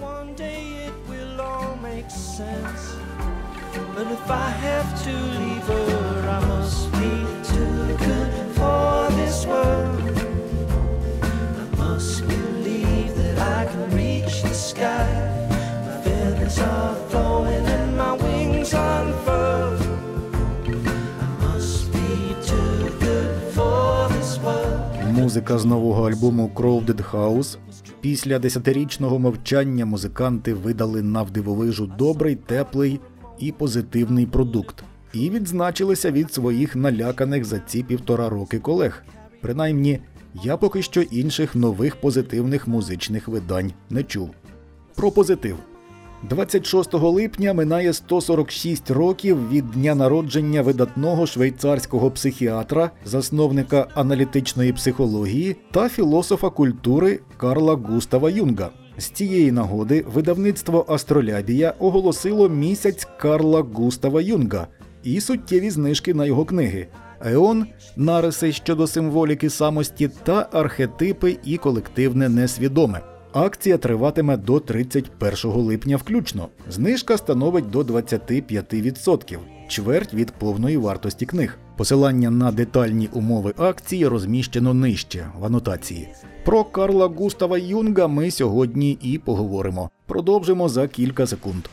One day it will all make sense. But if I have to leave her, I must be too good for this world. I must believe that I can reach the sky. My feathers are flowing and my wings unfurled. I must be too good for this world. Музика з нового альбому Crowded House. Після десятирічного мовчання музиканти видали навдивовижу добрий, теплий і позитивний продукт. І відзначилися від своїх наляканих за ці півтора роки колег. Принаймні, я поки що інших нових позитивних музичних видань не чув. Про позитив. 26 липня минає 146 років від дня народження видатного швейцарського психіатра, засновника аналітичної психології та філософа культури Карла Густава Юнга. З цієї нагоди видавництво Астролябія оголосило місяць Карла Густава Юнга і суттєві знижки на його книги. Еон, нариси щодо символіки самості та архетипи і колективне несвідоме. Акція триватиме до 31 липня включно. Знижка становить до 25%, чверть від повної вартості книг. Посилання на детальні умови акції розміщено нижче в анотації. Про Карла Густава Юнга ми сьогодні і поговоримо. Продовжимо за кілька секунд.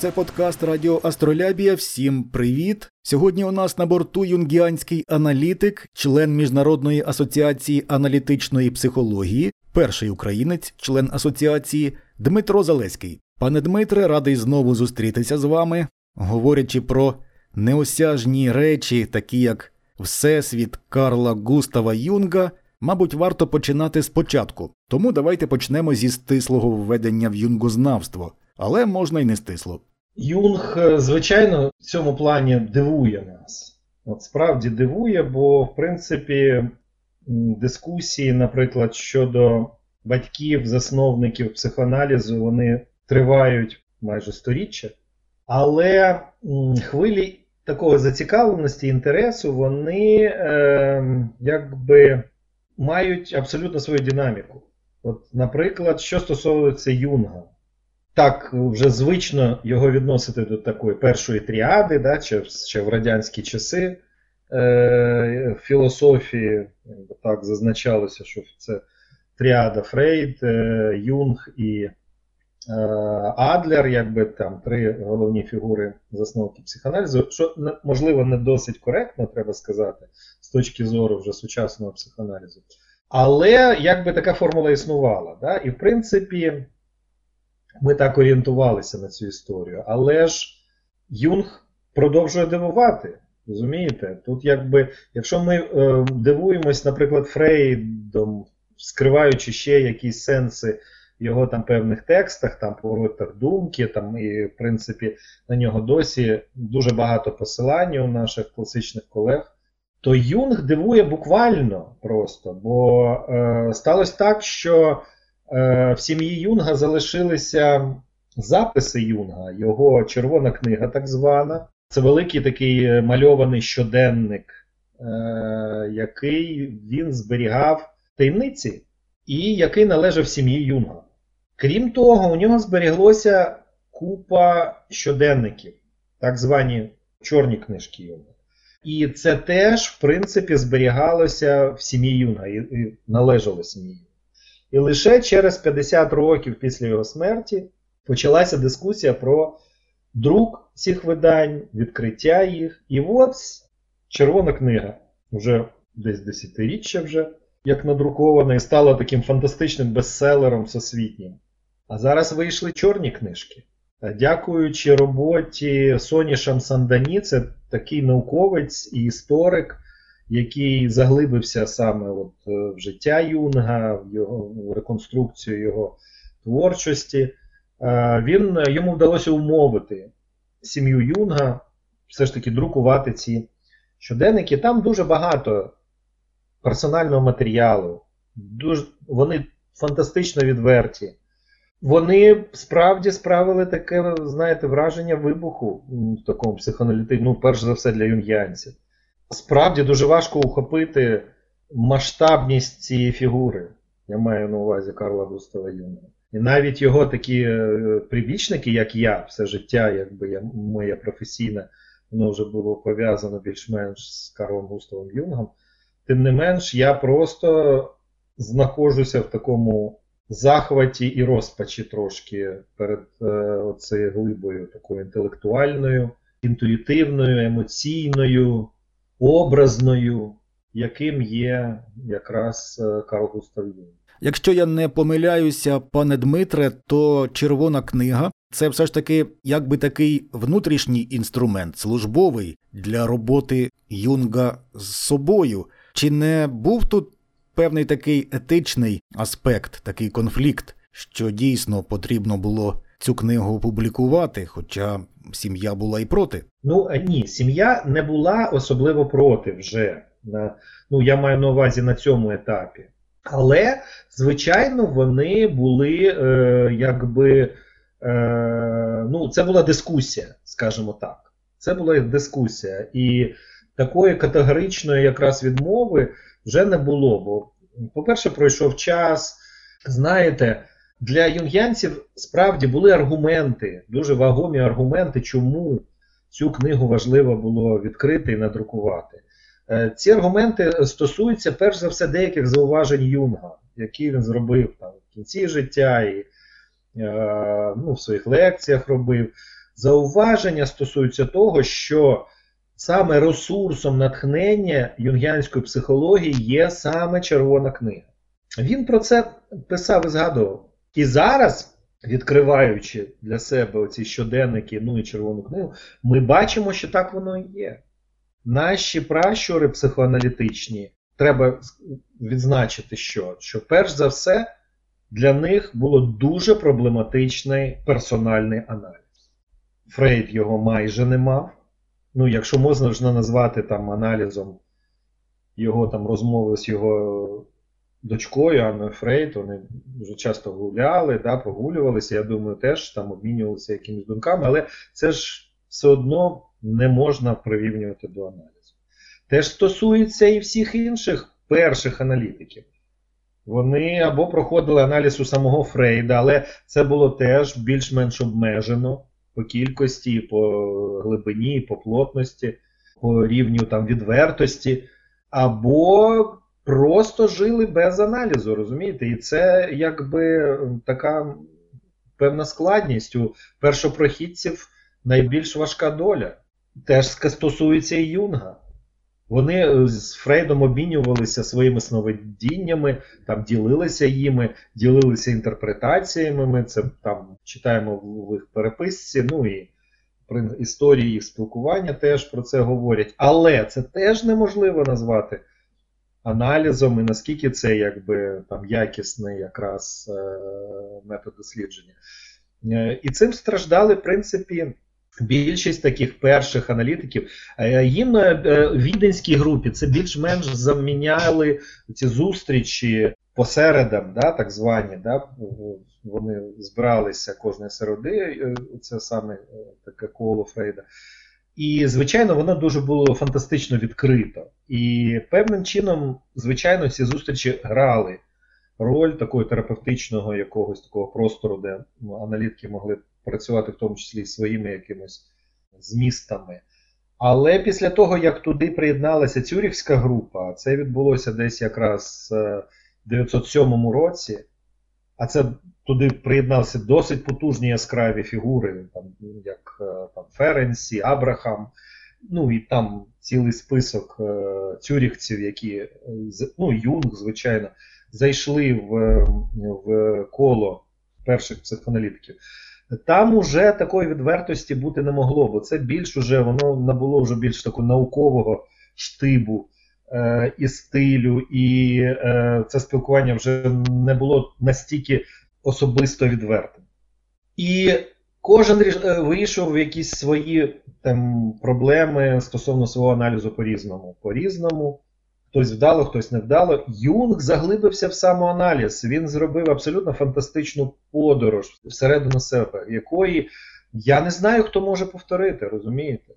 Це подкаст Радіо Астролябія. Всім привіт! Сьогодні у нас на борту юнгіанський аналітик, член Міжнародної асоціації аналітичної психології, перший українець, член асоціації Дмитро Залеський. Пане Дмитре, радий знову зустрітися з вами, говорячи про неосяжні речі, такі як Всесвіт Карла Густава Юнга. Мабуть, варто починати спочатку, тому давайте почнемо зі стислого введення в юнгознавство, але можна й не стисло. Юнг, е, звичайно, в цьому плані дивує нас. От справді дивує, бо, в принципі, дискусії, наприклад, щодо батьків, засновників психоаналізу, вони тривають майже сторіччя. Але хвилі такої зацікавленості, інтересу, вони е, якби мають абсолютно свою динаміку. От, наприклад, що стосується Юнга так вже звично його відносити до такої першої тріади, да, ще, ще в радянські часи е, філософії так зазначалося, що це тріада Фрейд, е, Юнг і е, Адлер, якби там три головні фігури засновки психоаналізу, що можливо не досить коректно, треба сказати, з точки зору вже сучасного психоаналізу. Але якби така формула існувала. Да? І в принципі ми так орієнтувалися на цю історію. Але ж Юнг продовжує дивувати. Розумієте? Тут, якби, якщо ми е, дивуємось, наприклад, Фрейдом, скриваючи ще якісь сенси в його там певних текстах, там поворотах думки, там, і, в принципі, на нього досі дуже багато посилань у наших класичних колег, то Юнг дивує буквально просто, бо е, сталося так, що. Е, в сім'ї Юнга залишилися записи Юнга, його червона книга, так звана. Це великий такий мальований щоденник, е, який він зберігав таємниці, і який належав сім'ї Юнга. Крім того, у нього зберіглося купа щоденників, так звані чорні книжки Юнга. І це теж, в принципі, зберігалося в сім'ї Юнга і належало сім'ї Юнга. І лише через 50 років після його смерті почалася дискусія про друк цих видань, відкриття їх. І от червона книга, вже десь десятиріччя вже, як надрукована, і стала таким фантастичним бестселером всесвітнім. А зараз вийшли чорні книжки. Дякуючи роботі Соні Шамсандані, це такий науковець і історик який заглибився саме от е, в життя Юнга, в його в реконструкцію його творчості, е, він, йому вдалося умовити сім'ю Юнга все ж таки друкувати ці щоденники. Там дуже багато персонального матеріалу, дуже, вони фантастично відверті. вони справді справили таке, знаєте, враження вибуху в такому психоаналітичному, ну, перш за все для юнгіанців. Справді дуже важко ухопити масштабність цієї фігури. Я маю на увазі Карла Густава Юнга. І навіть його такі е, прибічники, як я, все життя, якби я, моє професійне, воно вже було пов'язано більш-менш з Карлом Густавом Юнгом. Тим не менш, я просто знаходжуся в такому захваті і розпачі трошки перед е, оцею глибою, такою інтелектуальною, інтуїтивною, емоційною, образною, яким є якраз е, Карл Густав Юнг. Якщо я не помиляюся, пане Дмитре, то червона книга це все ж таки якби такий внутрішній інструмент, службовий для роботи Юнга з собою. Чи не був тут певний такий етичний аспект, такий конфлікт, що дійсно потрібно було цю книгу опублікувати, хоча сім'я була і проти? Ну ні, сім'я не була особливо проти вже. Ну я маю на увазі на цьому етапі. Але, звичайно, вони були е, якби. Е, ну, Це була дискусія, скажімо так. Це була дискусія. І такої категоричної якраз відмови вже не було. Бо, по-перше, пройшов час. Знаєте, для юнгянців справді були аргументи, дуже вагомі аргументи, чому цю книгу важливо було відкрити і надрукувати. Е, ці аргументи стосуються перш за все деяких зауважень Юнга, які він зробив там в кінці життя і е, ну, в своїх лекціях робив. Зауваження стосуються того, що саме ресурсом натхнення юнгіанської психології є саме червона книга. Він про це писав і згадував. І зараз, відкриваючи для себе оці щоденники, ну і червону книгу, ми бачимо, що так воно і є. Наші пращури психоаналітичні, треба відзначити, що, що перш за все для них було дуже проблематичний персональний аналіз. Фрейд його майже не мав. Ну, якщо можна назвати там аналізом його там розмови з його дочкою Анною Фрейд, вони вже часто гуляли, да, прогулювалися. Я думаю, теж там обмінювалися якимись думками, але це ж все одно не можна прирівнювати до аналізу. Теж стосується і всіх інших перших аналітиків. Вони або проходили аналіз у самого Фрейда, але це було теж більш-менш обмежено по кількості, по глибині, по плотності, по рівню там відвертості, або просто жили без аналізу, розумієте? І це якби така певна складність у першопрохідців найбільш важка доля. Теж стосується і Юнга. Вони е, з Фрейдом обмінювалися своїми сновидіннями, там ділилися їми, ділилися інтерпретаціями. Ми це там читаємо в їх переписці. Ну і при історії їх спілкування теж про це говорять. Але це теж неможливо назвати аналізом, і наскільки це якби там якісний якраз е, метод дослідження. Е, і цим страждали, в принципі. Більшість таких перших аналітиків е, їм в віденській групі це більш-менш заміняли ці зустрічі посередам, да, так звані. Да, Вони збиралися кожної середи, це саме таке коло Фрейда. І, звичайно, воно дуже було фантастично відкрито. І певним чином, звичайно, ці зустрічі грали роль такого терапевтичного якогось такого простору, де аналітики могли працювати в тому числі своїми якимись змістами. Але після того, як туди приєдналася Цюрівська група, це відбулося десь якраз в 907 році, а це туди приєдналися досить потужні яскраві фігури, там, як е, там, Ференсі, Абрахам, ну і там цілий список е, цюріхців, які, е, ну, Юнг, звичайно, зайшли в, в коло перших психоаналітиків. Там уже такої відвертості бути не могло, бо це більш уже воно набуло вже більш такого наукового штибу е, і стилю, і е, це спілкування вже не було настільки особисто відвертим. І кожен е, вирішував якісь свої там, проблеми стосовно свого аналізу по-різному. По-різному. Хтось вдало, хтось невдало. Юнг заглибився в самоаналіз. Він зробив абсолютно фантастичну подорож всередину себе, якої я не знаю, хто може повторити, розумієте?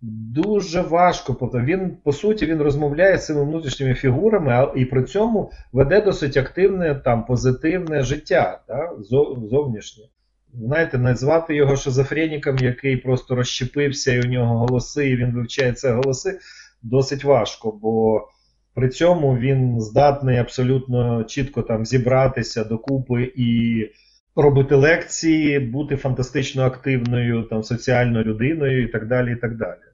Дуже важко повторити. Він, по суті, він розмовляє з цими внутрішніми фігурами, і при цьому веде досить активне, там, позитивне життя, да, зовнішнє. Знаєте, назвати його шизофреніком, який просто розщепився, і у нього голоси, і він вивчає це голоси, досить важко, бо при цьому він здатний абсолютно чітко там зібратися докупи і робити лекції, бути фантастично активною там соціальною людиною і так далі. і так далі.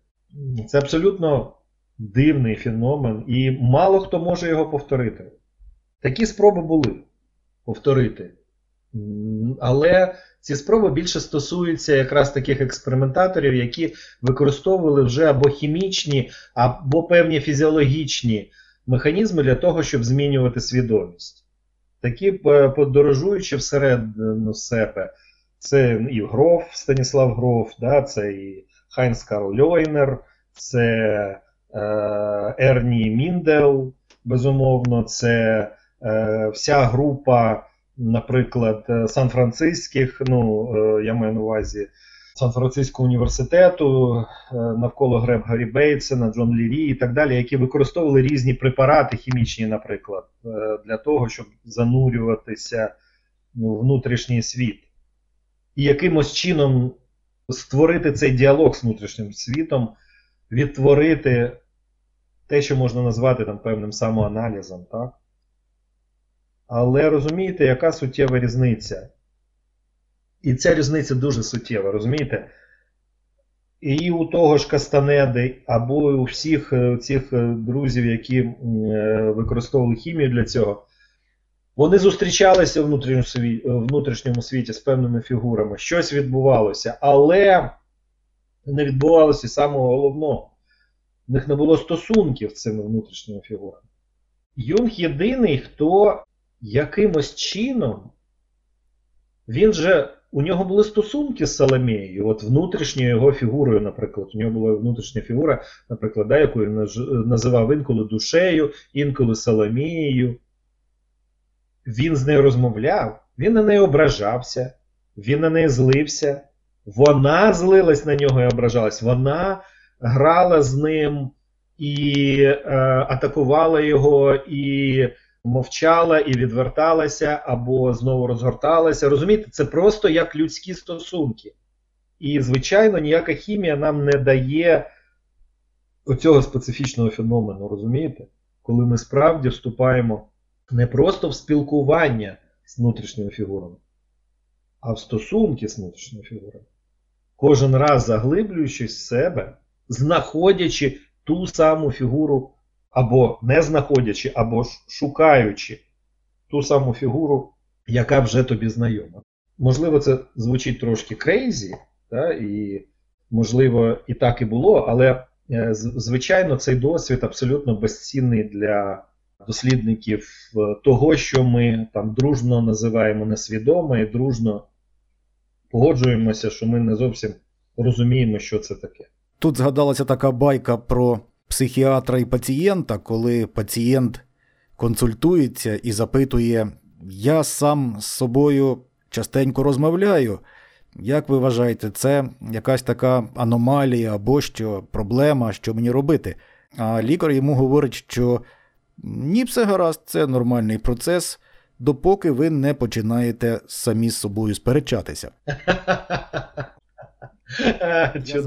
Це абсолютно дивний феномен, і мало хто може його повторити. Такі спроби були повторити. Але ці спроби більше стосуються якраз таких експериментаторів, які використовували вже або хімічні, або певні фізіологічні механізми для того, щоб змінювати свідомість. Такі е, подорожуючи всередину себе, це і Гроф, Станіслав Гроф, да, це і Ханскарл Льойнер, це е, Арні Міндел, безумовно, це е, вся група, наприклад, Сан-Франциських, ну, е, я маю на увазі Сан-Франциського університету, е, навколо Грегорі Бейтсона, Джон Лірі і так далі, які використовували різні препарати хімічні, наприклад, е, для того, щоб занурюватися в внутрішній світ. І якимось чином створити цей діалог з внутрішнім світом, відтворити те, що можна назвати там певним самоаналізом. так? Але розумієте, яка суттєва різниця? І ця різниця дуже суттєва, розумієте? І у того ж Кастанеди, або у всіх е, цих е, друзів, які е, використовували хімію для цього, вони зустрічалися в внутрішньому світі з певними фігурами, щось відбувалося, але не відбувалося самого головного. В них не було стосунків з цими внутрішніми фігурами. Юнг єдиний, хто якимось чином, він же, у нього були стосунки з Соломією, от внутрішньою його фігурою, наприклад. У нього була внутрішня фігура, наприклад, да, яку він називав інколи душею, інколи Соломією він з нею розмовляв, він на неї ображався, він на неї злився, вона злилась на нього і ображалась, вона грала з ним і е, атакувала його, і мовчала, і відверталася, або знову розгорталася. Розумієте, це просто як людські стосунки. І, звичайно, ніяка хімія нам не дає оцього специфічного феномену, розумієте? Коли ми справді вступаємо не просто в спілкування з внутрішніми фігурами, а в стосунки з внутрішніми фігурами. Кожен раз заглиблюючись в себе, знаходячи ту саму фігуру, або не знаходячи, або шукаючи ту саму фігуру, яка вже тобі знайома. Можливо, це звучить трошки крейзі, та, і, можливо, і так і було, але, е, звичайно, цей досвід абсолютно безцінний для дослідників е, того, що ми там дружно називаємо несвідоме, і дружно погоджуємося, що ми не зовсім розуміємо, що це таке. Тут згадалася така байка про психіатра і пацієнта, коли пацієнт консультується і запитує: Я сам з собою частенько розмовляю. Як ви вважаєте, це якась така аномалія або що проблема, що мені робити? А лікар йому говорить, що ні, все гаразд, це нормальний процес, допоки ви не починаєте самі з собою сперечатися.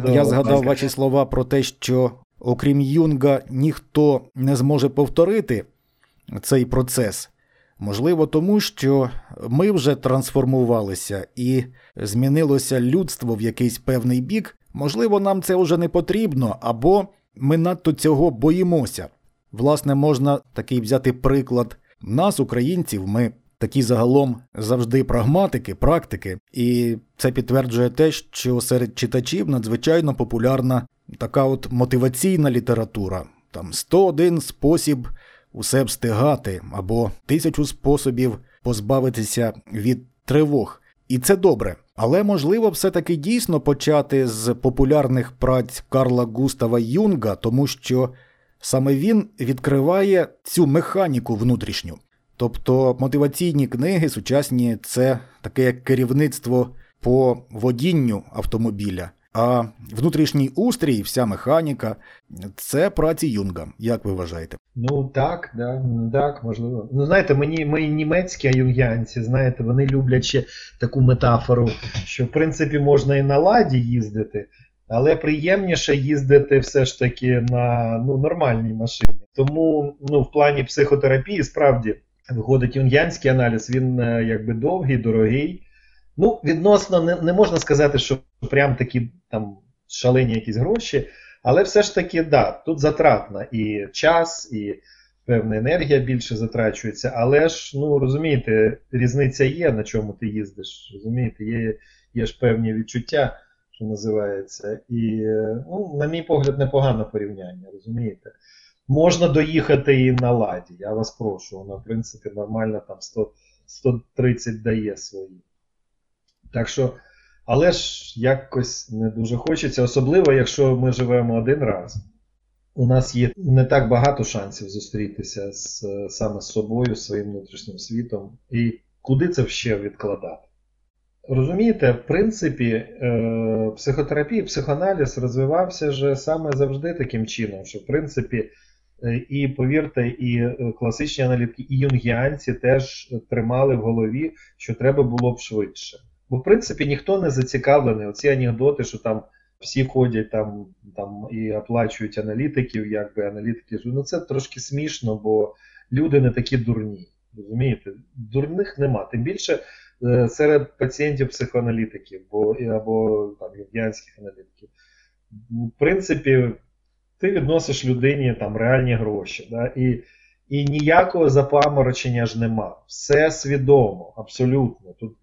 Я згадав ваші слова про те, що окрім Юнга ніхто не зможе повторити цей процес. Можливо, тому що ми вже трансформувалися і змінилося людство в якийсь певний бік. Можливо, нам це вже не потрібно, або ми надто цього боїмося. Власне, можна такий взяти приклад нас, українців, ми такі загалом завжди прагматики, практики, і це підтверджує те, що серед читачів надзвичайно популярна така от мотиваційна література, там 101 спосіб усе встигати, або тисячу способів позбавитися від тривог. І це добре. Але можливо все-таки дійсно почати з популярних праць Карла Густава Юнга, тому що Саме він відкриває цю механіку внутрішню. Тобто мотиваційні книги сучасні це таке як керівництво по водінню автомобіля. А внутрішній устрій, вся механіка це праці Юнга. Як ви вважаєте? Ну так, да, так, можливо. Ну, знаєте, мені мої німецькі юнгіанці, знаєте, вони люблять ще таку метафору, що в принципі можна і на ладі їздити, але приємніше їздити все ж таки на ну, нормальній машині. Тому ну, в плані психотерапії справді виходить юнгіанський аналіз, він е, якби довгий, дорогий. Ну, відносно не, не можна сказати, що прям такі там шалені якісь гроші, але все ж таки, да, тут затратна і час, і певна енергія більше затрачується. Але ж, ну розумієте, різниця є, на чому ти їздиш. Розумієте, є є ж певні відчуття, що називається. І, ну, на мій погляд, непогане порівняння, розумієте? Можна доїхати і на ладі, я вас прошу. Вона, в принципі, нормально там 100, 130 дає свої. Так що, але ж якось не дуже хочеться, особливо, якщо ми живемо один раз. У нас є не так багато шансів зустрітися з, саме з собою, своїм внутрішнім світом. І куди це ще відкладати? Розумієте, в принципі, е, психотерапія, психоаналіз розвивався вже саме завжди таким чином, що в принципі, е, і повірте, і е, класичні аналітики, і юнгіанці теж тримали в голові, що треба було б швидше. Бо, в принципі, ніхто не зацікавлений. Оці анекдоти, що там всі ходять там там і оплачують аналітиків, якби аналітики. Ну це трошки смішно, бо люди не такі дурні. Розумієте? Дурних нема. Тим більше серед пацієнтів психоаналітиків бо, або там юнгіанських аналітиків. В принципі, ти відносиш людині там реальні гроші. Да? І і ніякого запаморочення ж нема. Все свідомо, абсолютно. Тут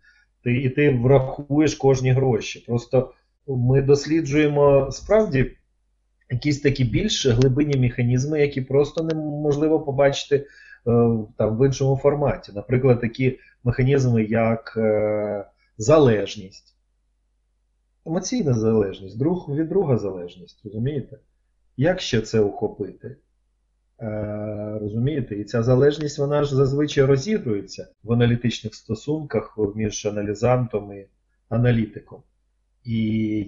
ти, І ти врахуєш кожні гроші. Просто ми досліджуємо справді якісь такі більш глибинні механізми, які просто неможливо побачити е, там в іншому форматі. Наприклад, такі механізми, як е, залежність. Емоційна залежність, друг від друга залежність, розумієте? Як ще це ухопити? Е, розумієте, і ця залежність вона ж зазвичай розігрується в аналітичних стосунках між аналізантом і аналітиком. І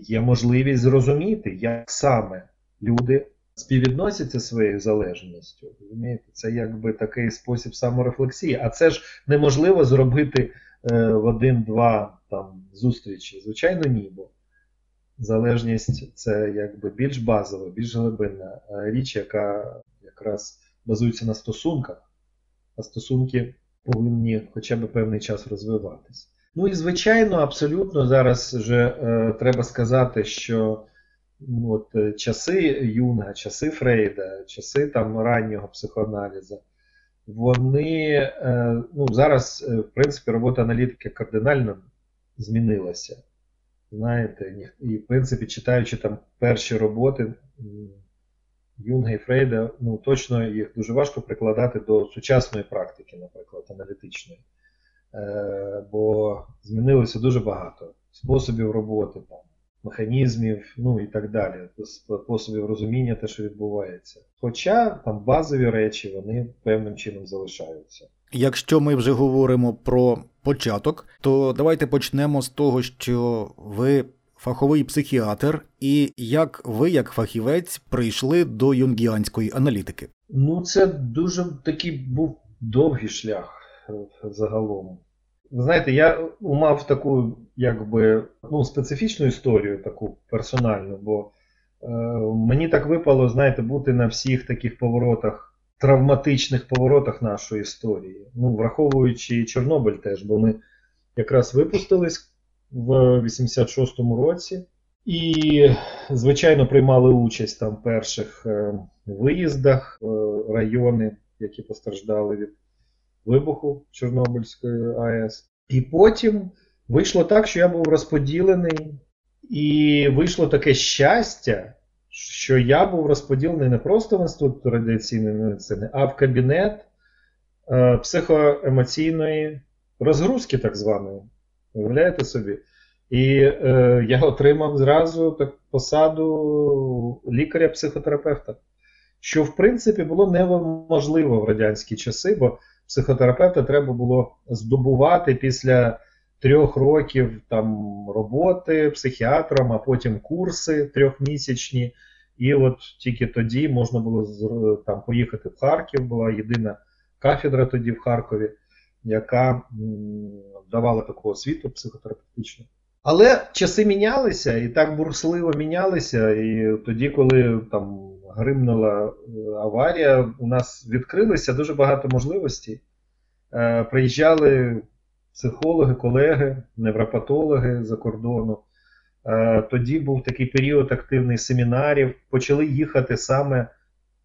є можливість зрозуміти, як саме люди співвідносяться своєю залежністю. розумієте, Це якби такий спосіб саморефлексії. А це ж неможливо зробити е, в один-два там зустрічі. Звичайно, ні. бо Залежність це якби більш базова, більш глибинна річ, яка якраз базується на стосунках, а стосунки повинні хоча б певний час розвиватися. Ну і, звичайно, абсолютно зараз вже е, треба сказати, що от, е, часи Юнга, часи Фрейда, часи там раннього психоаналізу, вони е, ну, зараз, е, в принципі, робота аналітики кардинально змінилася. Знаєте, і, в принципі, читаючи там перші роботи, Юнга і Фрейда, ну точно їх дуже важко прикладати до сучасної практики, наприклад, аналітичної. Бо змінилося дуже багато способів роботи, там, механізмів, ну і так далі, способів розуміння те, що відбувається. Хоча там базові речі вони певним чином залишаються. Якщо ми вже говоримо про початок, то давайте почнемо з того, що ви фаховий психіатр, і як ви, як фахівець, прийшли до юнгіанської аналітики? Ну, це дуже такий був довгий шлях е, загалом. Знаєте, я мав таку якби ну, специфічну історію, таку персональну, бо е, мені так випало, знаєте, бути на всіх таких поворотах, травматичних поворотах нашої історії. Ну, враховуючи Чорнобиль теж, бо ми якраз випустились в 86-му році. І, звичайно, приймали участь там в перших е, виїздах в райони, які постраждали від вибуху Чорнобильської АЕС. І потім вийшло так, що я був розподілений, і вийшло таке щастя, що я був розподілений не просто в інститут радіаційної медицини, а в кабінет е, психоемоційної розгрузки, так званої. Уявляєте собі? І е, я отримав зразу так, посаду лікаря-психотерапевта, що в принципі було неможливо в радянські часи, бо психотерапевта треба було здобувати після трьох років там роботи психіатром, а потім курси трьохмісячні. І от тільки тоді можна було там поїхати в Харків, була єдина кафедра тоді в Харкові, яка давала таку освіту психотерапевтичну. Але часи мінялися і так бурсливо мінялися. І тоді, коли там гримнула е, аварія, у нас відкрилися дуже багато можливостей. Е, приїжджали психологи, колеги, невропатологи за кордону. Е, тоді був такий період активний семінарів. Почали їхати саме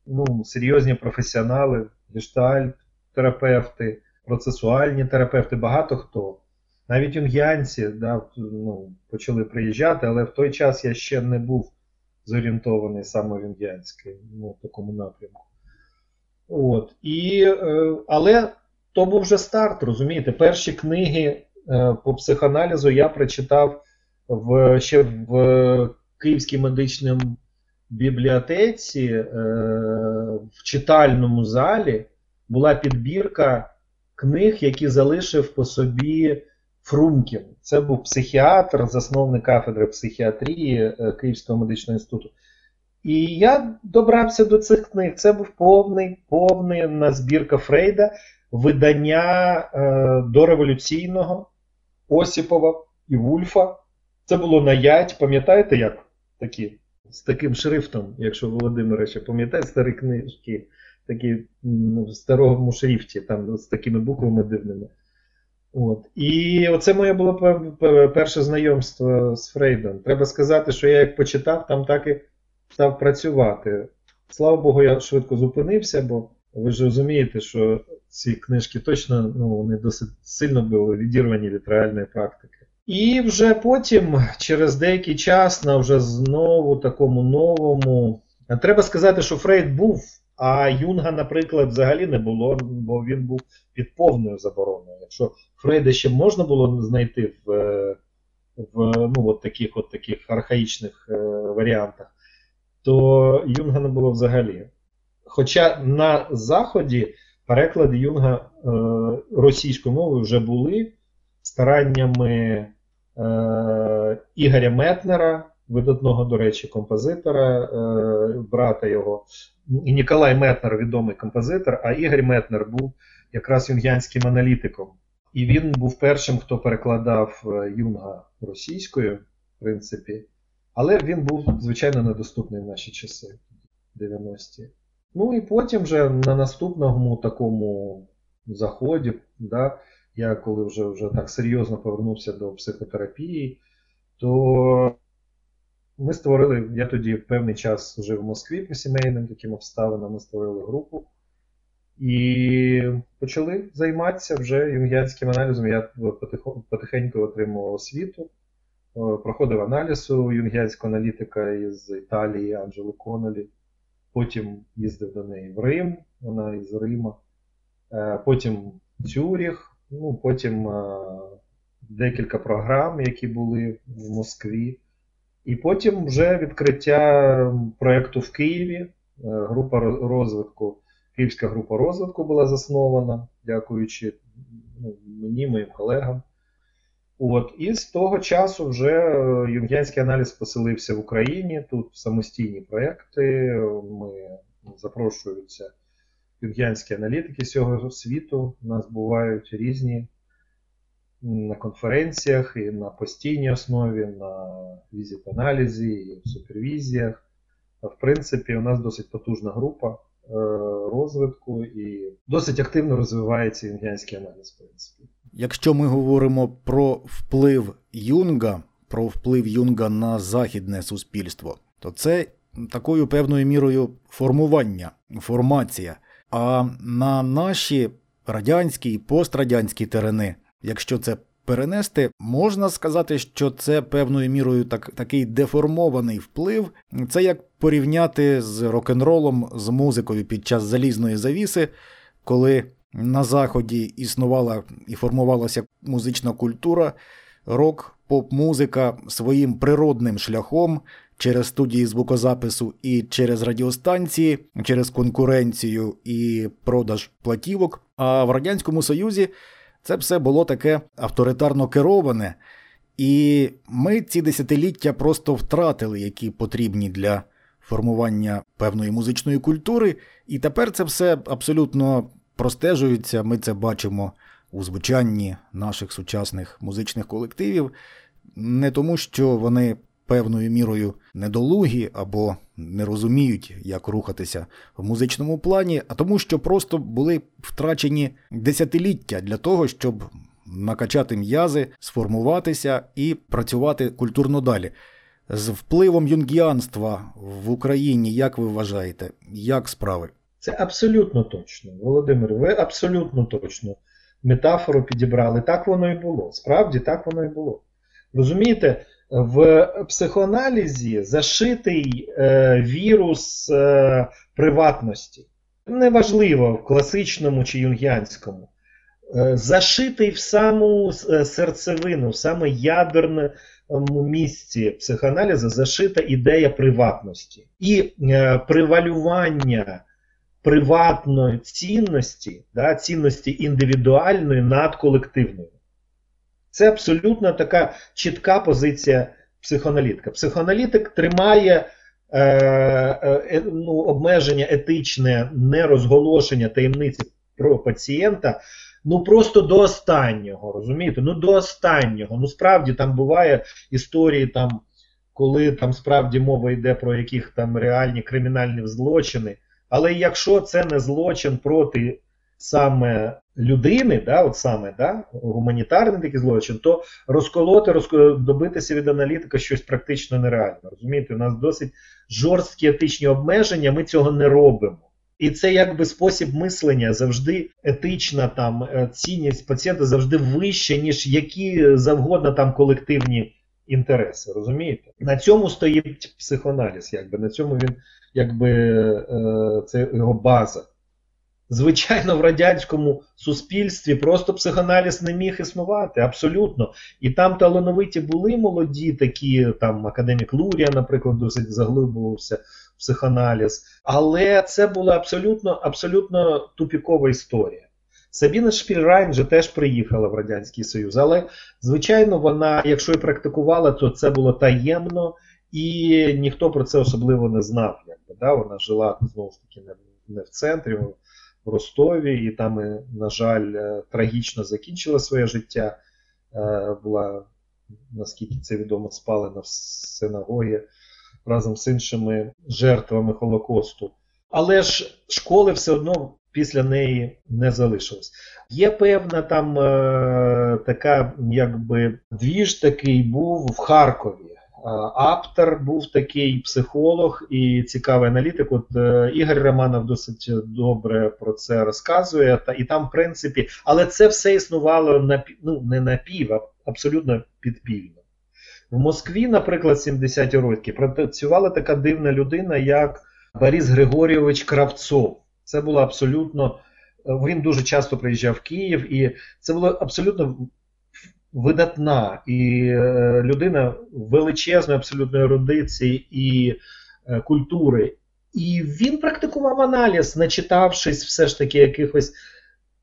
ну, серйозні професіонали, гештальт, терапевти, процесуальні терапевти, багато хто. Навіть юнгіанці да, ну, почали приїжджати, але в той час я ще не був зорієнтований саме в юнгіанській, ну, такому напрямку. От. І, е, Але то був вже старт, розумієте? Перші книги е, по психоаналізу я прочитав в, ще в Київській медичній бібліотеці, е, в читальному залі була підбірка книг, які залишив по собі Фрумкін. Це був психіатр, засновник кафедри психіатрії е, Київського медичного інституту. І я добрався до цих книг. Це був повний повний збірка Фрейда, видання е, дореволюційного Осіпова і Вульфа. Це було на ять, пам'ятаєте, як такі? З таким шрифтом, якщо Володимир ще пам'ятає, старі книжки, такі в старому шрифті, там з такими буквами дивними. От. І оце моє було перше знайомство з Фрейдом. Треба сказати, що я як почитав, там так і став працювати. Слава Богу, я швидко зупинився, бо ви ж розумієте, що ці книжки точно ну, вони досить сильно були відірвані від реальної практики. І вже потім, через деякий час, на вже знову такому новому. Треба сказати, що Фрейд був, а Юнга, наприклад, взагалі не було, бо він був під повною забороною. Якщо Фрейда ще можна було знайти в в ну, от таких от таких архаїчних е, варіантах, то Юнга не було взагалі. Хоча на Заході переклади Юнга е, російською мовою вже були стараннями е, Ігоря Метнера, видатного, до речі, композитора, е, брата його. І Ніколай Метнер відомий композитор, а Ігор Метнер був якраз юнгянським аналітиком. І він був першим, хто перекладав е, Юнга російською, в принципі. Але він був, звичайно, недоступний в наші часи, 90-ті. Ну і потім вже на наступному такому заході, да, я коли вже вже так серйозно повернувся до психотерапії, то ми створили, я тоді певний час жив в Москві по сімейним таким обставинам, ми створили групу. І почали займатися вже юнгіанським аналізом. Я потихеньку отримував освіту, е, проходив аналіз у юнгіанського аналітика із Італії Анджело Конолі. Потім їздив до неї в Рим, вона із Рима. Е, потім Цюріх, ну, потім е, декілька програм, які були в Москві. І потім вже відкриття проєкту в Києві, група розвитку. Київська група розвитку була заснована, дякуючи ну, мені, моїм колегам. От, І з того часу вже е, юнгянський аналіз поселився в Україні. Тут самостійні проекти. Ми запрошуються юнгянські аналітики з цього світу. У нас бувають різні на конференціях і на постійній основі, на візит-аналізі, і в супервізіях. В принципі, у нас досить потужна група. Е, розвитку і досить активно розвивається інгянський аналіз. в принципі. Якщо ми говоримо про вплив Юнга, про вплив Юнга на західне суспільство, то це такою певною мірою формування, формація. А на наші радянські і пострадянські терени, якщо це перенести, можна сказати, що це певною мірою так, такий деформований вплив. Це як порівняти з рок-н-ролом, з музикою під час залізної завіси, коли на Заході існувала і формувалася музична культура, рок, поп-музика своїм природним шляхом. через студії звукозапису і через радіостанції, через конкуренцію і продаж платівок. А в Радянському Союзі це все було таке авторитарно кероване, і ми ці десятиліття просто втратили, які потрібні для формування певної музичної культури. І тепер це все абсолютно простежується. Ми це бачимо у звучанні наших сучасних музичних колективів, не тому, що вони певною мірою недолугі або не розуміють, як рухатися в музичному плані, а тому, що просто були втрачені десятиліття для того, щоб накачати м'язи, сформуватися і працювати культурно далі. З впливом юнгіанства в Україні, як ви вважаєте, як справи? Це абсолютно точно, Володимир. Ви абсолютно точно метафору підібрали. Так воно і було. Справді так воно і було. Розумієте, в психоаналізі зашитий е, вірус е, приватності. Неважливо в класичному чи юнгіанському. Е, зашитий в саму е, серцевину, в саме ядерне місці психоаналізу зашита ідея приватності і е, привалювання приватної цінності, да, цінності індивідуальної над колективною. Це абсолютно така чітка позиція психоаналітика. Психоаналітик тримає е, е, ну, обмеження етичне нерозголошення таємниці про пацієнта. Ну просто до останнього, розумієте? Ну до останнього. Ну справді там буває історії, там, коли там справді мова йде про яких там реальні кримінальні злочини. Але якщо це не злочин проти саме людини, да, от саме да, гуманітарний такий злочин, то розколоти, розколоти, добитися від аналітика щось практично нереально. Розумієте, у нас досить жорсткі етичні обмеження, ми цього не робимо. І це якби спосіб мислення завжди етична там е, цінність пацієнта завжди вища, ніж які завгодно там колективні інтереси. Розумієте? На цьому стоїть психоаналіз, якби на цьому він якби е, це його база. Звичайно, в радянському суспільстві просто психоаналіз не міг існувати, абсолютно. І там талановиті були молоді, такі там академік Лурія, наприклад, досить заглибувався в психоаналіз. Але це була абсолютно абсолютно тупікова історія. Сабіна Шпільрайн же теж приїхала в Радянський Союз, але, звичайно, вона, якщо і практикувала, то це було таємно, і ніхто про це особливо не знав. Якби, да? Вона жила знову ж таки не в центрі Ростові, і там, на жаль, е, трагічно закінчила своє життя. Е, була, наскільки це відомо, спалена в синагогі разом з іншими жертвами Холокосту. Але ж школи все одно після неї не залишилось. Є певна там е, така, якби двіж такий був в Харкові. Аптер був такий психолог і цікавий аналітик. От е, Ігор Романов досить добре про це розказує. Та і там, в принципі, але це все існувало на ну, не напів, а абсолютно підпільно. В Москві, наприклад, 70-ті роки працювала така дивна людина, як Борис Григорійович Кравцов. Це було абсолютно. Він дуже часто приїжджав в Київ, і це було абсолютно видатна і е, людина величезної абсолютної ерудиції і е, культури. І він практикував аналіз, начитавшись все ж таки якихось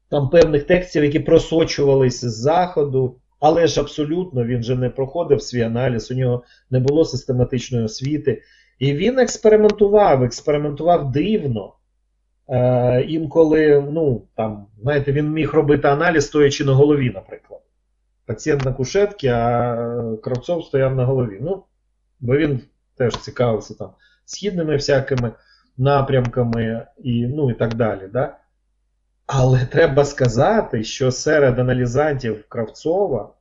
там певних текстів, які просочувалися з заходу. Але ж абсолютно він же не проходив свій аналіз, у нього не було систематичної освіти. І він експериментував, експериментував дивно. Е, Інколи, ну, там, знаєте, він міг робити аналіз, стоячи на голові, наприклад пацієнт на кушетці, а Кравцов стояв на голові. Ну, Бо він теж цікавився там східними всякими напрямками і ну, і так далі. Да? Але треба сказати, що серед аналізантів Кравцова,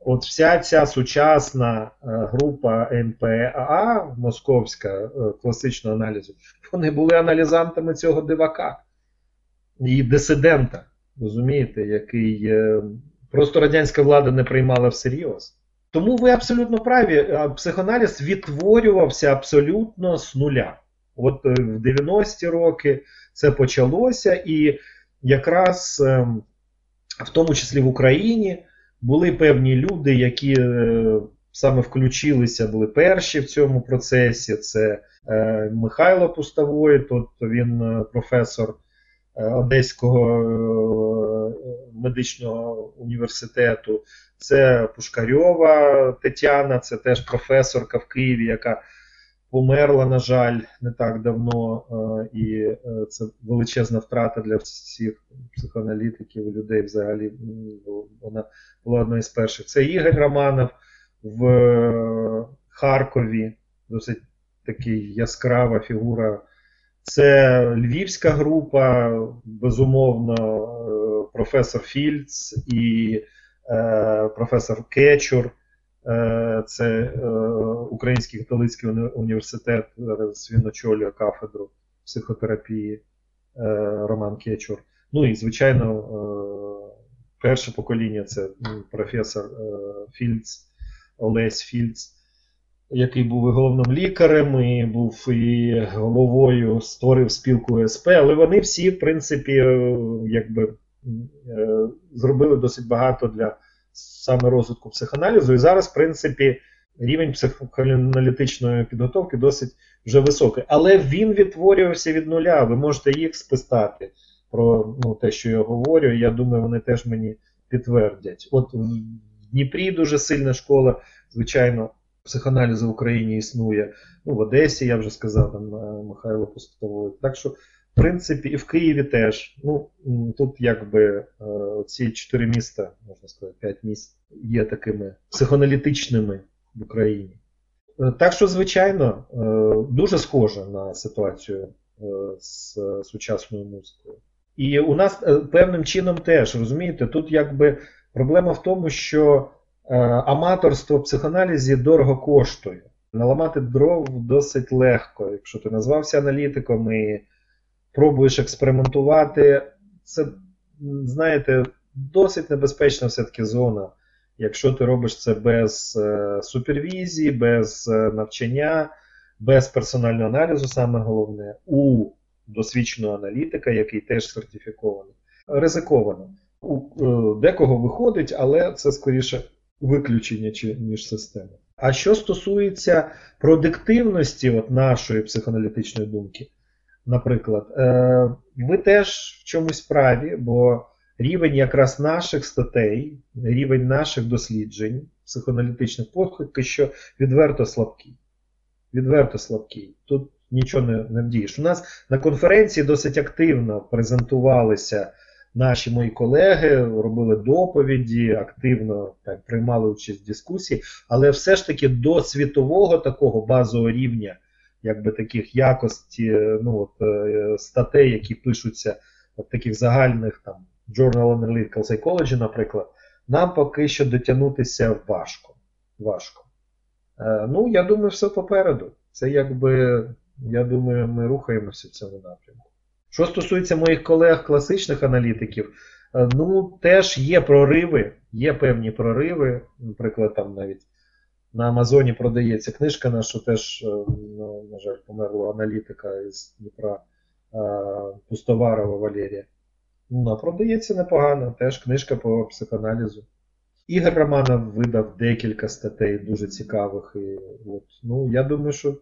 от вся ця сучасна е, група НПА московська е, класичного аналізу, вони були аналізантами цього дивака і дисидента, розумієте, який е, Просто радянська влада не приймала всерйоз. Тому ви абсолютно праві. Психоаналіз відтворювався абсолютно з нуля. От е, в 90-ті роки це почалося, і якраз ем, в тому числі в Україні були певні люди, які е, саме включилися, були перші в цьому процесі. Це е, Михайло Пустовой, тут він професор Одеського е, медичного університету. Це Пушкарьова Тетяна, це теж професорка в Києві, яка померла, на жаль, не так давно. Е, і е, це величезна втрата для всіх психоаналітиків, людей взагалі. Вона була одною з перших. Це Ігор Романов в е, Харкові, досить такий яскрава фігура. Це львівська група, безумовно, професор Фільц і е, професор Кечур. Е, це е, Український католицький університет, зараз він очолює кафедру психотерапії Роман Кечур. Ну і, звичайно, перше покоління це професор Фільц, Олесь Фільц, який був і головним лікарем, і був і головою, створив спілку СП, але вони всі, в принципі, якби зробили досить багато для саме розвитку психоаналізу. І зараз, в принципі, рівень психоаналітичної підготовки досить вже високий. Але він відтворювався від нуля. Ви можете їх спитати про ну, те, що я говорю. Я думаю, вони теж мені підтвердять. От в Дніпрі дуже сильна школа, звичайно. Психоаналізу в Україні існує. Ну, В Одесі, я вже сказав, там е, Михайло Пустовой. Так що в принципі, і в Києві теж. Ну, Тут якби е, ці чотири міста, можна сказати, п'ять міст, є такими психоаналітичними в Україні. Е, так що, звичайно, дуже схоже на ситуацію з сучасною музикою. І у нас певним чином теж, розумієте, тут якби проблема в тому, що аматорство в психоаналізі дорого коштує. Наламати дров досить легко, якщо ти назвався аналітиком і пробуєш експериментувати. Це, знаєте, досить небезпечна все-таки зона. Якщо ти робиш це без е, супервізії, без е, навчання, без персонального аналізу, саме головне, у досвідченого аналітика, який теж сертифікований, ризиковано. У е, декого виходить, але це скоріше виключення, ніж система. А що стосується продуктивності от нашої психоаналітичної думки, Наприклад, е, ви теж в чомусь праві, бо рівень якраз наших статей, рівень наших досліджень, психоаналітичних поки що відверто слабкий. Відверто слабкий. Тут нічого не, не вдієш. У нас на конференції досить активно презентувалися наші мої колеги, робили доповіді, активно так, приймали участь в дискусії, але все ж таки до світового такого базового рівня якби таких якості ну, от, е, статей, які пишуться в таких загальних там Journal Analytical Psychology, наприклад, нам поки що дотягнутися важко. важко. Е, Ну, я думаю, все попереду. Це якби, я думаю, ми рухаємося в цьому напрямку. Що стосується моїх колег, класичних аналітиків, е, ну, теж є прориви, є певні прориви, наприклад, там навіть на Амазоні продається книжка наша теж, е, ну, на жаль, померла аналітика із Дніпра е, Пустоварова Валерія. Ну, продається непогано, теж книжка по психоаналізу. Ігор Романов видав декілька статей дуже цікавих. І, от, ну, Я думаю, що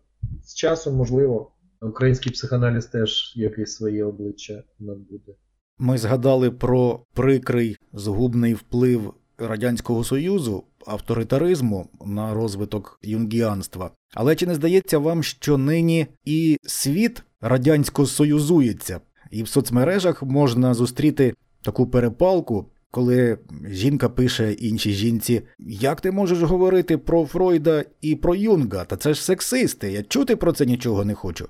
з часом, можливо, український психоаналіз теж якесь своє обличчя набуде. Ми згадали про прикрий згубний вплив Радянського Союзу авторитаризму на розвиток юнгіанства. Але чи не здається вам, що нині і світ радянсько союзується, і в соцмережах можна зустріти таку перепалку, коли жінка пише іншій жінці: Як ти можеш говорити про Фройда і про Юнга? Та це ж сексисти, я чути про це нічого не хочу.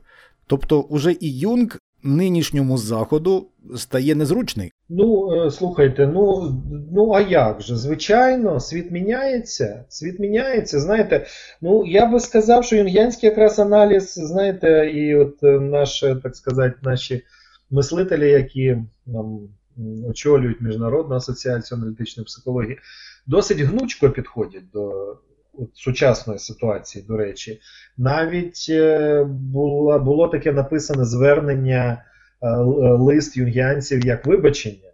Тобто, уже і Юнг нинішньому заходу стає незручний. Ну, е, слухайте, ну ну а як же? Звичайно, світ міняється. Світ міняється. Знаєте, ну я би сказав, що юнгянський якраз аналіз, знаєте, і от е, наші, так сказати, наші мислителі, які нам очолюють Міжнародну асоціацію аналітичної психології, досить гнучко підходять до от, сучасної ситуації, до речі. Навіть е, було, було таке написане звернення. Е, лист юнгіанців як вибачення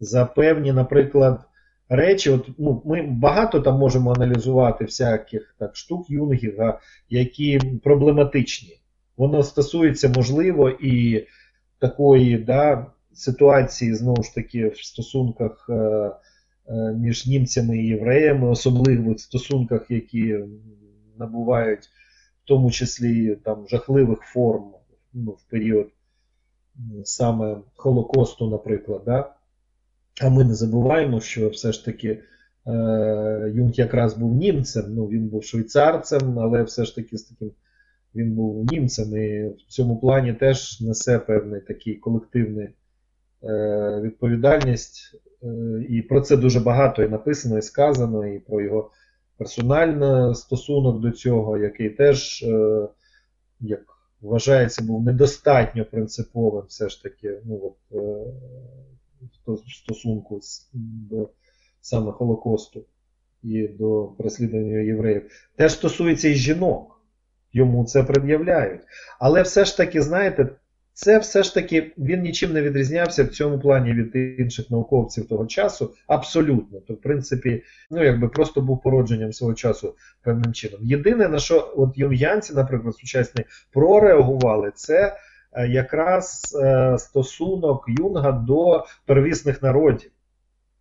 за певні, наприклад, речі, от, ну, ми багато там можемо аналізувати всяких так, штук Юнгіга, які проблематичні. Воно стосується, можливо, і такої да, ситуації, знову ж таки, в стосунках е, між німцями і євреями, особливих стосунках, які набувають в тому числі там жахливих форм ну, в період саме Холокосту, наприклад. Да? А ми не забуваємо, що все ж таки е, Юнг якраз був німцем, ну він був швейцарцем, але все ж таки з таким він був німцем і в цьому плані теж несе певний такий колективний е, відповідальність. Е, і про це дуже багато і написано, і сказано, і про його персональний стосунок до цього, який теж, е, як вважається, був недостатньо принциповим все ж таки ну, от, е, в стосунку до саме Холокосту і до переслідування євреїв. Теж стосується і жінок. Йому це пред'являють. Але все ж таки, знаєте, це все ж таки він нічим не відрізнявся в цьому плані від інших науковців того часу. Абсолютно. То, в принципі, ну якби просто був породженням свого часу певним чином. Єдине, на що от юнгянці, наприклад, сучасні прореагували, це е, якраз е, стосунок Юнга до первісних народів.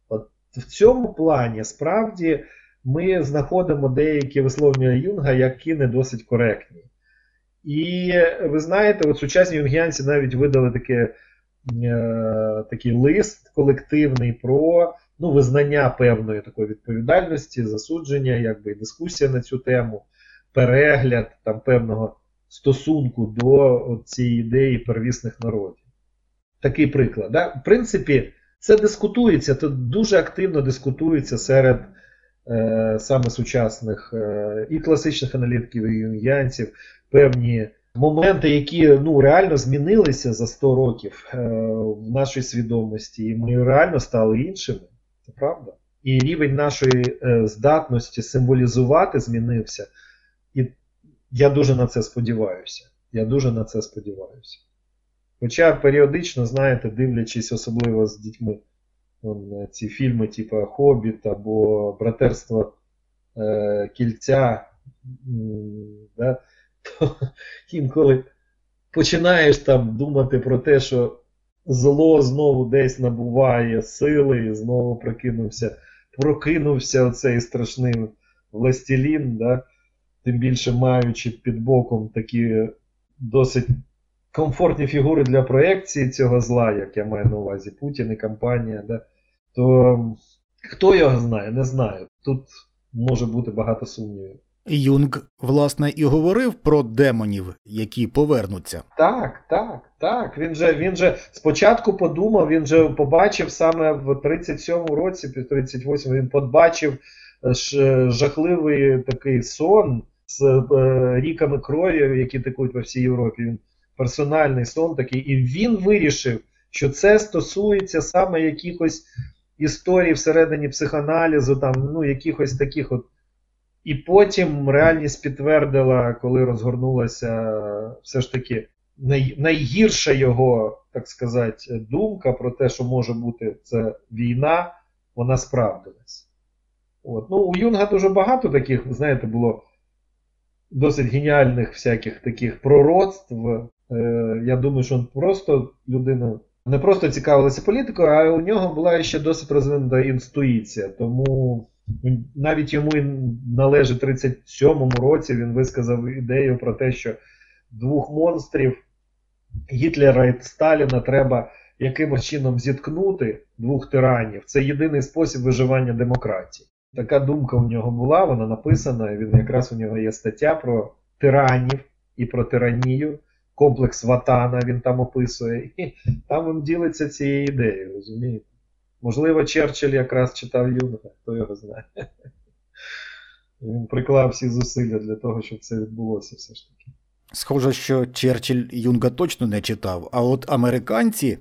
От в цьому плані справді ми знаходимо деякі висловлення Юнга, які не досить коректні. І ви знаєте, от сучасні юнгіанці навіть видали таке, е, такий лист колективний про ну, визнання певної такої відповідальності, засудження, якби дискусія на цю тему, перегляд там певного стосунку до цієї ідеї первісних народів. Такий приклад. Да? В принципі, це дискутується, це дуже активно дискутується серед е, саме сучасних е, і класичних аналітиків, і юнгіанців певні моменти, які ну, реально змінилися за 100 років е, в нашій свідомості, і ми реально стали іншими. Це правда. І рівень нашої е, здатності символізувати змінився. І я дуже на це сподіваюся. Я дуже на це сподіваюся. Хоча періодично, знаєте, дивлячись, особливо з дітьми, е, ці фільми, типу Хобіт або Братерство Кільця, да, то інколи починаєш там думати про те, що зло знову десь набуває сили, і знову прокинувся, прокинувся оцей страшний властелін, да? тим більше маючи під боком такі досить комфортні фігури для проекції цього зла, як я маю на увазі Путін і компанія, да? то хто його знає, не знаю. Тут може бути багато сумнівів. Юнг, власне, і говорив про демонів, які повернуться. Так, так, так. Він же він же спочатку подумав, він же побачив саме в 37-му році, під 38 він побачив е, жахливий такий сон з е, ріками крові, які текуть по всій Європі. Він персональний сон такий, і він вирішив, що це стосується саме якихось історій всередині психоаналізу, там, ну, якихось таких от. І потім реальність підтвердила, коли розгорнулася все ж таки най, найгірша його, так сказати, думка про те, що може бути це війна, вона справдилась. От. Ну, У Юнга дуже багато таких, знаєте, було досить геніальних всяких таких пророцтв. Е, Я думаю, що він просто людина не просто цікавилася політикою, а у нього була ще досить розвинута інтуїція. Тому. Навіть йому належить 37-му році він висказав ідею про те, що двох монстрів Гітлера і Сталіна треба якимось чином зіткнути двох тиранів. Це єдиний спосіб виживання демократії. Така думка у нього була, вона написана. Він якраз у нього є стаття про тиранів і про тиранію. Комплекс Ватана він там описує. І там він ділиться цією ідеєю, розумієте? Можливо, Черчилль якраз читав Юнга, хто його знає. Він приклав всі зусилля для того, щоб це відбулося все ж таки. Схоже, що Черчилль Юнга точно не читав, а от американці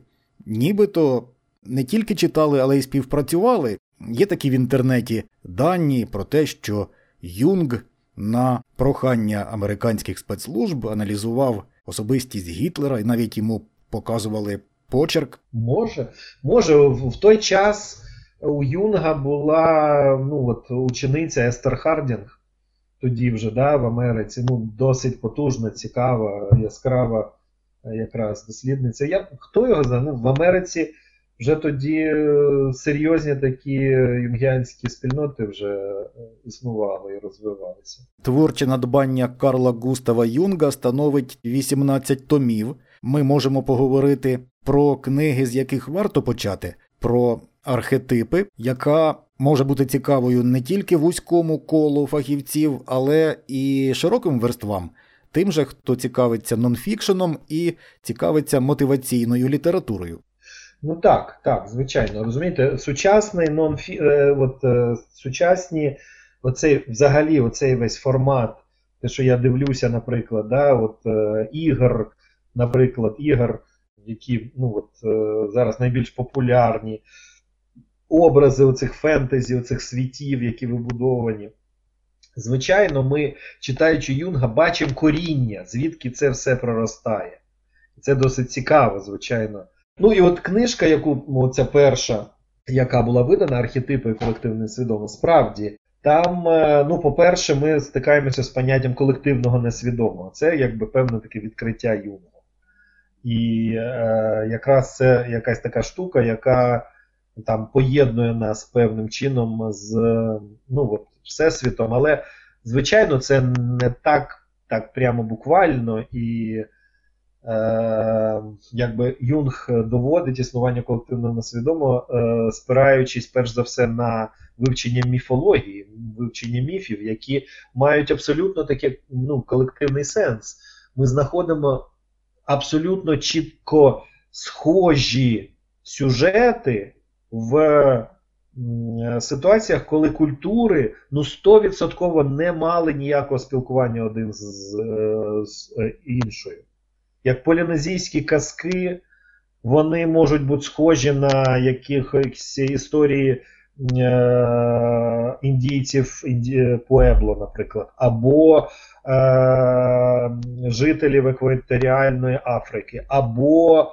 нібито не тільки читали, але й співпрацювали. Є такі в інтернеті дані про те, що Юнг на прохання американських спецслужб аналізував особистість Гітлера і навіть йому показували почерк. Може, може, в той час у Юнга була ну, от, учениця Естер Хардінг, тоді вже да, в Америці. ну, Досить потужна, цікава, яскрава якраз дослідниця. Я, Хто його знає? Ну, В Америці вже тоді е, серйозні такі юнгіанські спільноти вже е, існували і розвивалися. Творче надбання Карла Густава Юнга становить 18 томів. Ми можемо поговорити про книги, з яких варто почати, про архетипи, яка може бути цікавою не тільки вузькому колу фахівців, але і широким верствам. Тим же, хто цікавиться нонфікшеном і цікавиться мотиваційною літературою. Ну так, так, звичайно. Розумієте, сучасний нонфі... Е, от, е, сучасні, оцей взагалі оцей весь формат, те, що я дивлюся, наприклад, да, от, е, ігор, наприклад, ігор, які ну, от, зараз найбільш популярні, образи оцих фентезі, оцих світів, які вибудовані. Звичайно, ми, читаючи Юнга, бачимо коріння, звідки це все проростає. Це досить цікаво, звичайно. Ну і от книжка, яку ну, ця перша, яка була видана, архетипи колективної свідомо, справді, там, е, ну, по-перше, ми стикаємося з поняттям колективного несвідомого. Це якби певне таке відкриття Юнга. І е, якраз це якась така штука, яка там поєднує нас певним чином з ну, от, всесвітом. Але, звичайно, це не так так прямо буквально і Е, якби Юнг доводить існування колективного несвідомого, е, спираючись перш за все на вивчення міфології, вивчення міфів, які мають абсолютно такий ну, колективний сенс. Ми знаходимо абсолютно чітко схожі сюжети в ситуаціях, коли культури ну 100% не мали ніякого спілкування один з, з, з іншою. Як полінезійські казки, вони можуть бути схожі на якихось історії е, індійців інді, Пуебло, наприклад, або е, жителів екваторіальної Африки, або,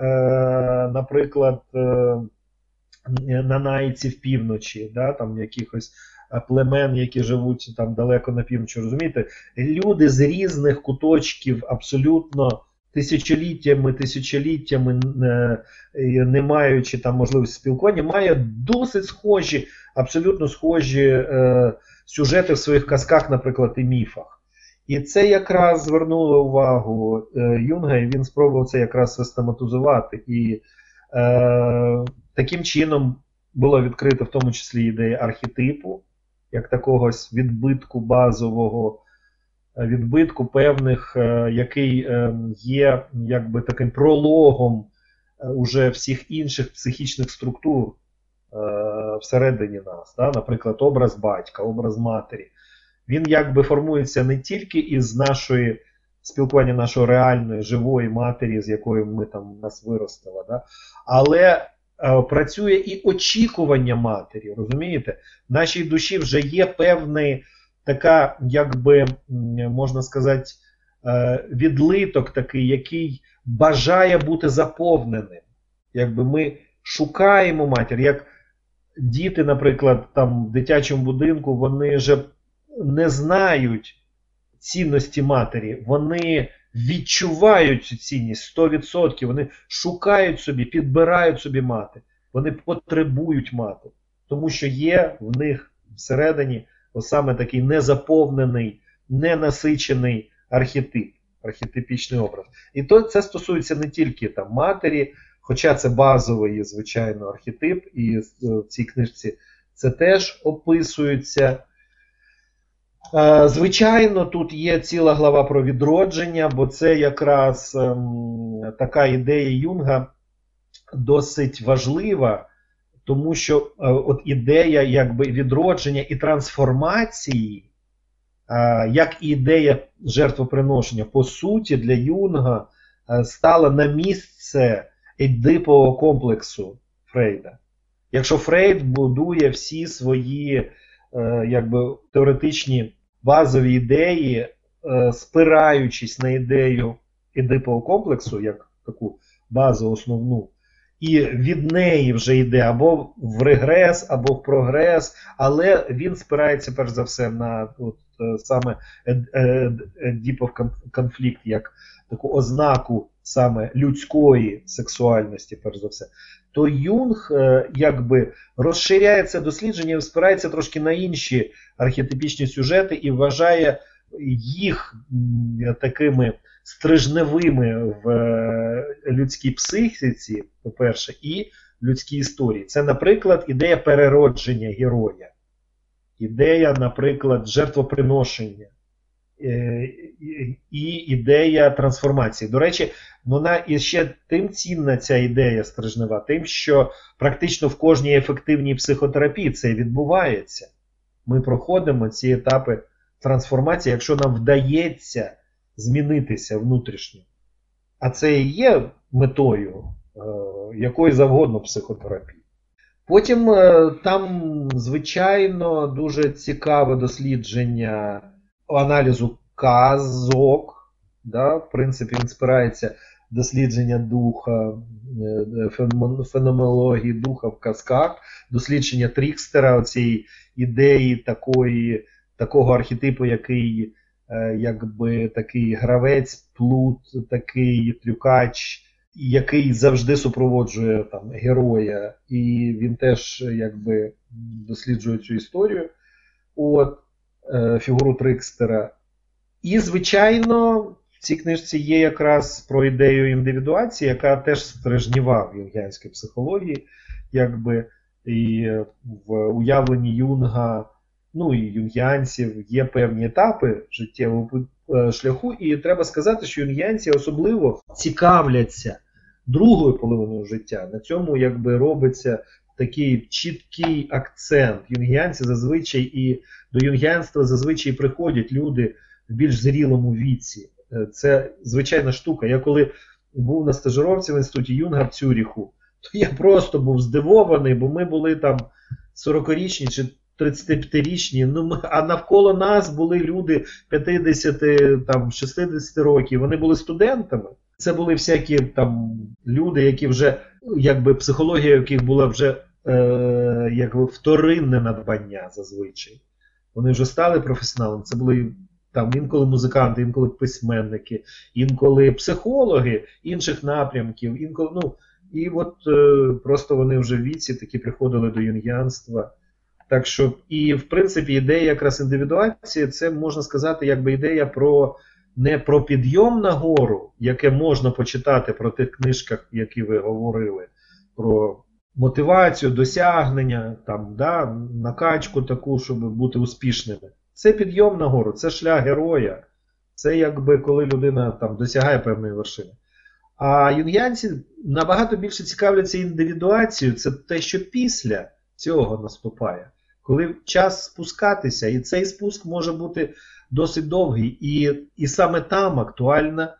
е, наприклад, е, нанайців півночі, да, там якихось. Племен, які живуть там далеко на півночі, розумієте, люди з різних куточків абсолютно тисячоліттями, тисячоліттями, е, не маючи там можливості спілкування, має досить схожі, абсолютно схожі е, сюжети в своїх казках, наприклад, і міфах. І це якраз звернуло увагу е, Юнга, і він спробував це якраз систематизувати. І е, таким чином було відкрито в тому числі ідея архетипу, як такогось відбитку базового відбитку певних, е, який е, є якби таким прологом е, уже всіх інших психічних структур всередині нас. Да? Наприклад, образ батька, образ матері. Він якби формується не тільки із нашої спілкування нашої реальної живої матері, з якою ми там нас виростили, да? але працює і очікування матері. Розумієте? В нашій душі вже є певний така, як би можна сказати, е, відлиток такий, який бажає бути заповненим. Якби ми шукаємо матір. Як діти, наприклад, там в дитячому будинку, вони вже не знають цінності матері, вони відчувають цю цінність 100%, вони шукають собі, підбирають собі мати, вони потребують мати, тому що є в них всередині саме такий незаповнений, ненасичений архетип, архетипічний образ. І то це стосується не тільки там матері, хоча це базовий, звичайно, архетип, і в цій книжці це теж описується. Звичайно, тут є ціла глава про відродження, бо це якраз ем, така ідея Юнга досить важлива, тому що е, от ідея якби відродження і трансформації, е, як і ідея жертвоприношення, по суті, для Юнга е, стала на місце едипового комплексу Фрейда. Якщо Фрейд будує всі свої якби, теоретичні базові ідеї, спираючись на ідею едипового комплексу, як таку базу основну, і від неї вже йде або в регрес, або в прогрес, але він спирається перш за все на от, е, саме deep of conflict, як таку ознаку саме людської сексуальності, перш за все, то Юнг е, якби розширяє це дослідження спирається трошки на інші архетипічні сюжети і вважає їх такими стрижневими в е, людській психіці, по-перше, і людській історії. Це, наприклад, ідея переродження героя, ідея, наприклад, жертвоприношення. Е, і ідея трансформації. До речі, вона і ще тим цінна ця ідея стрижнева, тим, що практично в кожній ефективній психотерапії це відбувається. Ми проходимо ці етапи трансформації, якщо нам вдається змінитися внутрішньо. А це і є метою е, якої завгодно психотерапії. Потім е, там, звичайно, дуже цікаве дослідження аналізу казок. Да? В принципі, він спирається дослідження духа, е, феноменології духа в казках, дослідження Трікстера, цієї ідеї такої, такого архетипу, який е, якби такий гравець, плут, такий трюкач, який завжди супроводжує там героя, і він теж якби досліджує цю історію. От. Е, фігуру Трикстера. І, звичайно, в цій книжці є якраз про ідею індивідуації, яка теж стражніва в юнгянській психології, якби і в уявленні Юнга, ну і юнгянців є певні етапи життєвого е, шляху, і треба сказати, що юнгянці особливо цікавляться другою половиною життя. На цьому якби робиться такий чіткий акцент. Юнгіанці зазвичай і до юнгіанства зазвичай приходять люди в більш зрілому віці. Е, це звичайна штука. Я коли був на стажировці в інституті Юнга в Цюріху, то я просто був здивований, бо ми були там 40-річні чи 35-річні, ну, а навколо нас були люди 50 там, 60 років, вони були студентами. Це були всякі там люди, які вже, якби психологія, яких була вже е, якби вторинне надбання зазвичай. Вони вже стали професіоналами. Це були там інколи музиканти, інколи письменники, інколи психологи інших напрямків, інколи. ну, І от е, просто вони вже в віці такі приходили до юнгіанства. Так що, і в принципі, ідея якраз індивідуації, це можна сказати, якби ідея про не про підйом на гору, яке можна почитати про тих книжках, які ви говорили, про мотивацію, досягнення, там, да, накачку таку, щоб бути успішними. Це підйом на гору, це шлях героя. Це якби коли людина там досягає певної вершини. А юнгіанці набагато більше цікавляться індивідуацією, це те, що після цього наступає. Коли час спускатися, і цей спуск може бути досить довгий. І і саме там актуальна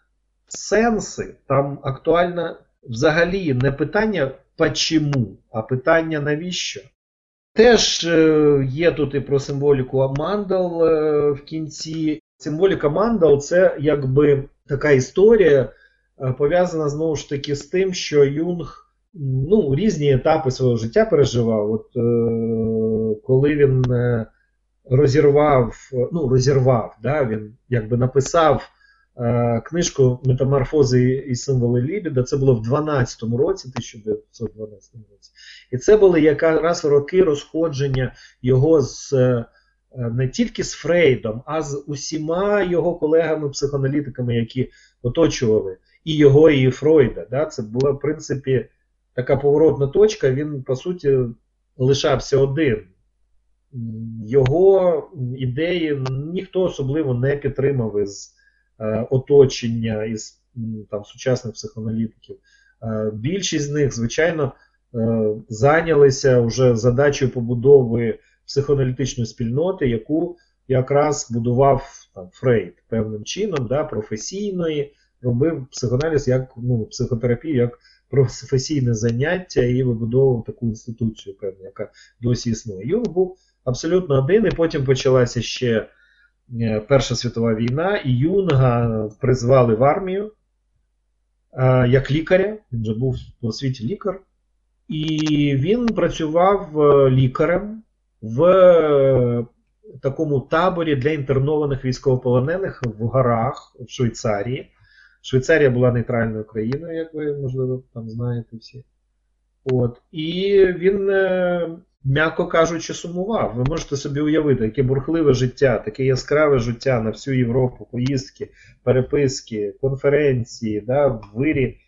сенси, там актуальна взагалі не питання почему, а питання навіщо. Теж е, є тут і про символіку мандал е, в кінці. Символіка мандал це якби така історія, е, пов'язана знову ж таки з тим, що Юнг ну, різні етапи свого життя переживав. От Коли він розірвав, ну, розірвав, да, він якби написав Е, книжку Метаморфози і символи Лібіда. Це було в 12 році, 1912 році. І це були якраз роки розходження його з. Е, не тільки з Фрейдом, а з усіма його колегами-психоаналітиками, які оточували і його, і Фройда. Да? Це була, в принципі, така поворотна точка. Він, по суті, лишався один. Його ідеї ніхто особливо не підтримав із Е, оточення із там, сучасних психоаналітиків. Е, більшість з них, звичайно, е, зайнялися вже задачею побудови психоаналітичної спільноти, яку якраз будував там, Фрейд певним чином, да, професійної, робив психоаналіз як ну, психотерапію як професійне заняття і вибудовував таку інституцію, певну, яка досі існує. Юнг був абсолютно один, і потім почалася ще Е, Перша світова війна, і Юнга призвали в армію е, як лікаря. Він же був по освіті лікар. І він працював е, лікарем в такому таборі для інтернованих військовополонених в горах в Швейцарії. Швейцарія була нейтральною країною, як ви, можливо, там знаєте всі. От. І він, м'яко кажучи, сумував. Ви можете собі уявити, яке бурхливе життя, таке яскраве життя на всю Європу, поїздки, переписки, конференції, да, вирі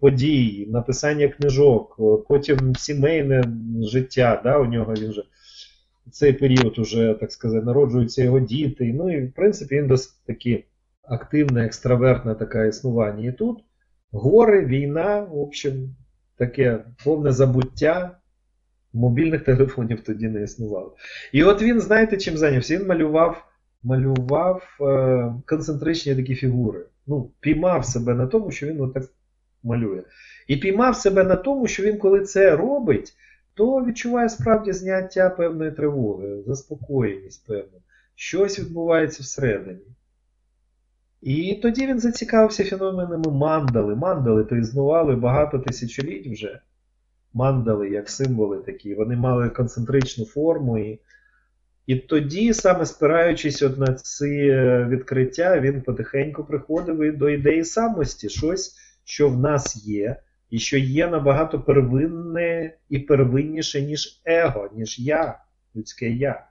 подій, написання книжок, потім сімейне життя. Да, У нього він вже в цей період уже, так сказати, народжуються його діти. Ну і в принципі він досить таки активне, екстравертне таке існування. І тут гори, війна, в общем, таке повне забуття. Мобільних телефонів тоді не існувало. І от він, знаєте, чим зайнявся? Він малював малював е, концентричні такі фігури. Ну, Піймав себе на тому, що він отак малює. І піймав себе на тому, що він, коли це робить, то відчуває справді зняття певної тривоги, заспокоєність певну. Щось відбувається всередині. І тоді він зацікавився феноменами мандали. Мандали то існували багато тисячоліть вже. Мандали, як символи такі, вони мали концентричну форму. І і тоді, саме спираючись от на ці відкриття, він потихеньку приходив до ідеї самості, щось, що в нас є, і що є набагато первинне і первинніше, ніж его, ніж я, людське я.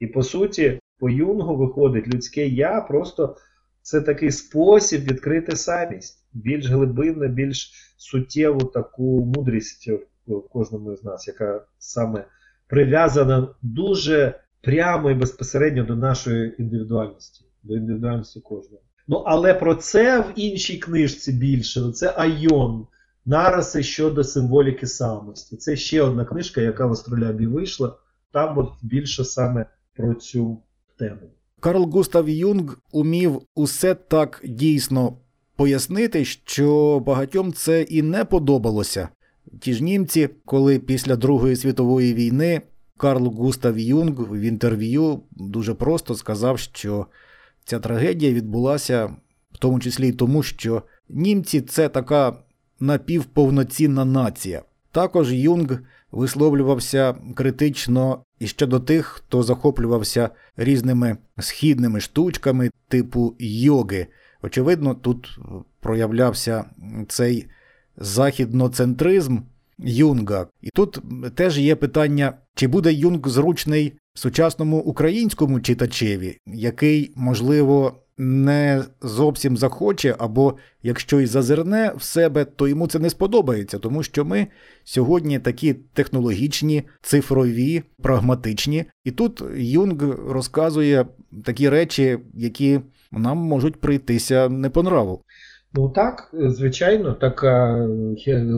І по суті, по юнгу виходить людське я просто це такий спосіб відкрити самість, більш глибинну, більш суттєву таку мудрість в кожному з нас, яка саме прив'язана дуже прямо і безпосередньо до нашої індивідуальності, до індивідуальності кожного. Ну, але про це в іншій книжці більше. Це Айон. Нараси щодо символіки самості. Це ще одна книжка, яка в Астролябі вийшла. Там от більше саме про цю тему. Карл Густав Юнг умів усе так дійсно пояснити, що багатьом це і не подобалося. Ті ж німці, коли після Другої світової війни Карл Густав Юнг в інтерв'ю дуже просто сказав, що ця трагедія відбулася в тому числі й тому, що німці це така напівповноцінна нація. Також Юнг висловлювався критично і щодо тих, хто захоплювався різними східними штучками типу йоги. Очевидно, тут проявлявся цей західноцентризм Юнга. І тут теж є питання, чи буде Юнг зручний сучасному українському читачеві, який, можливо, не зовсім захоче, або якщо й зазирне в себе, то йому це не сподобається, тому що ми сьогодні такі технологічні, цифрові, прагматичні. І тут Юнг розказує такі речі, які нам можуть прийтися не по нраву. Ну так, звичайно, так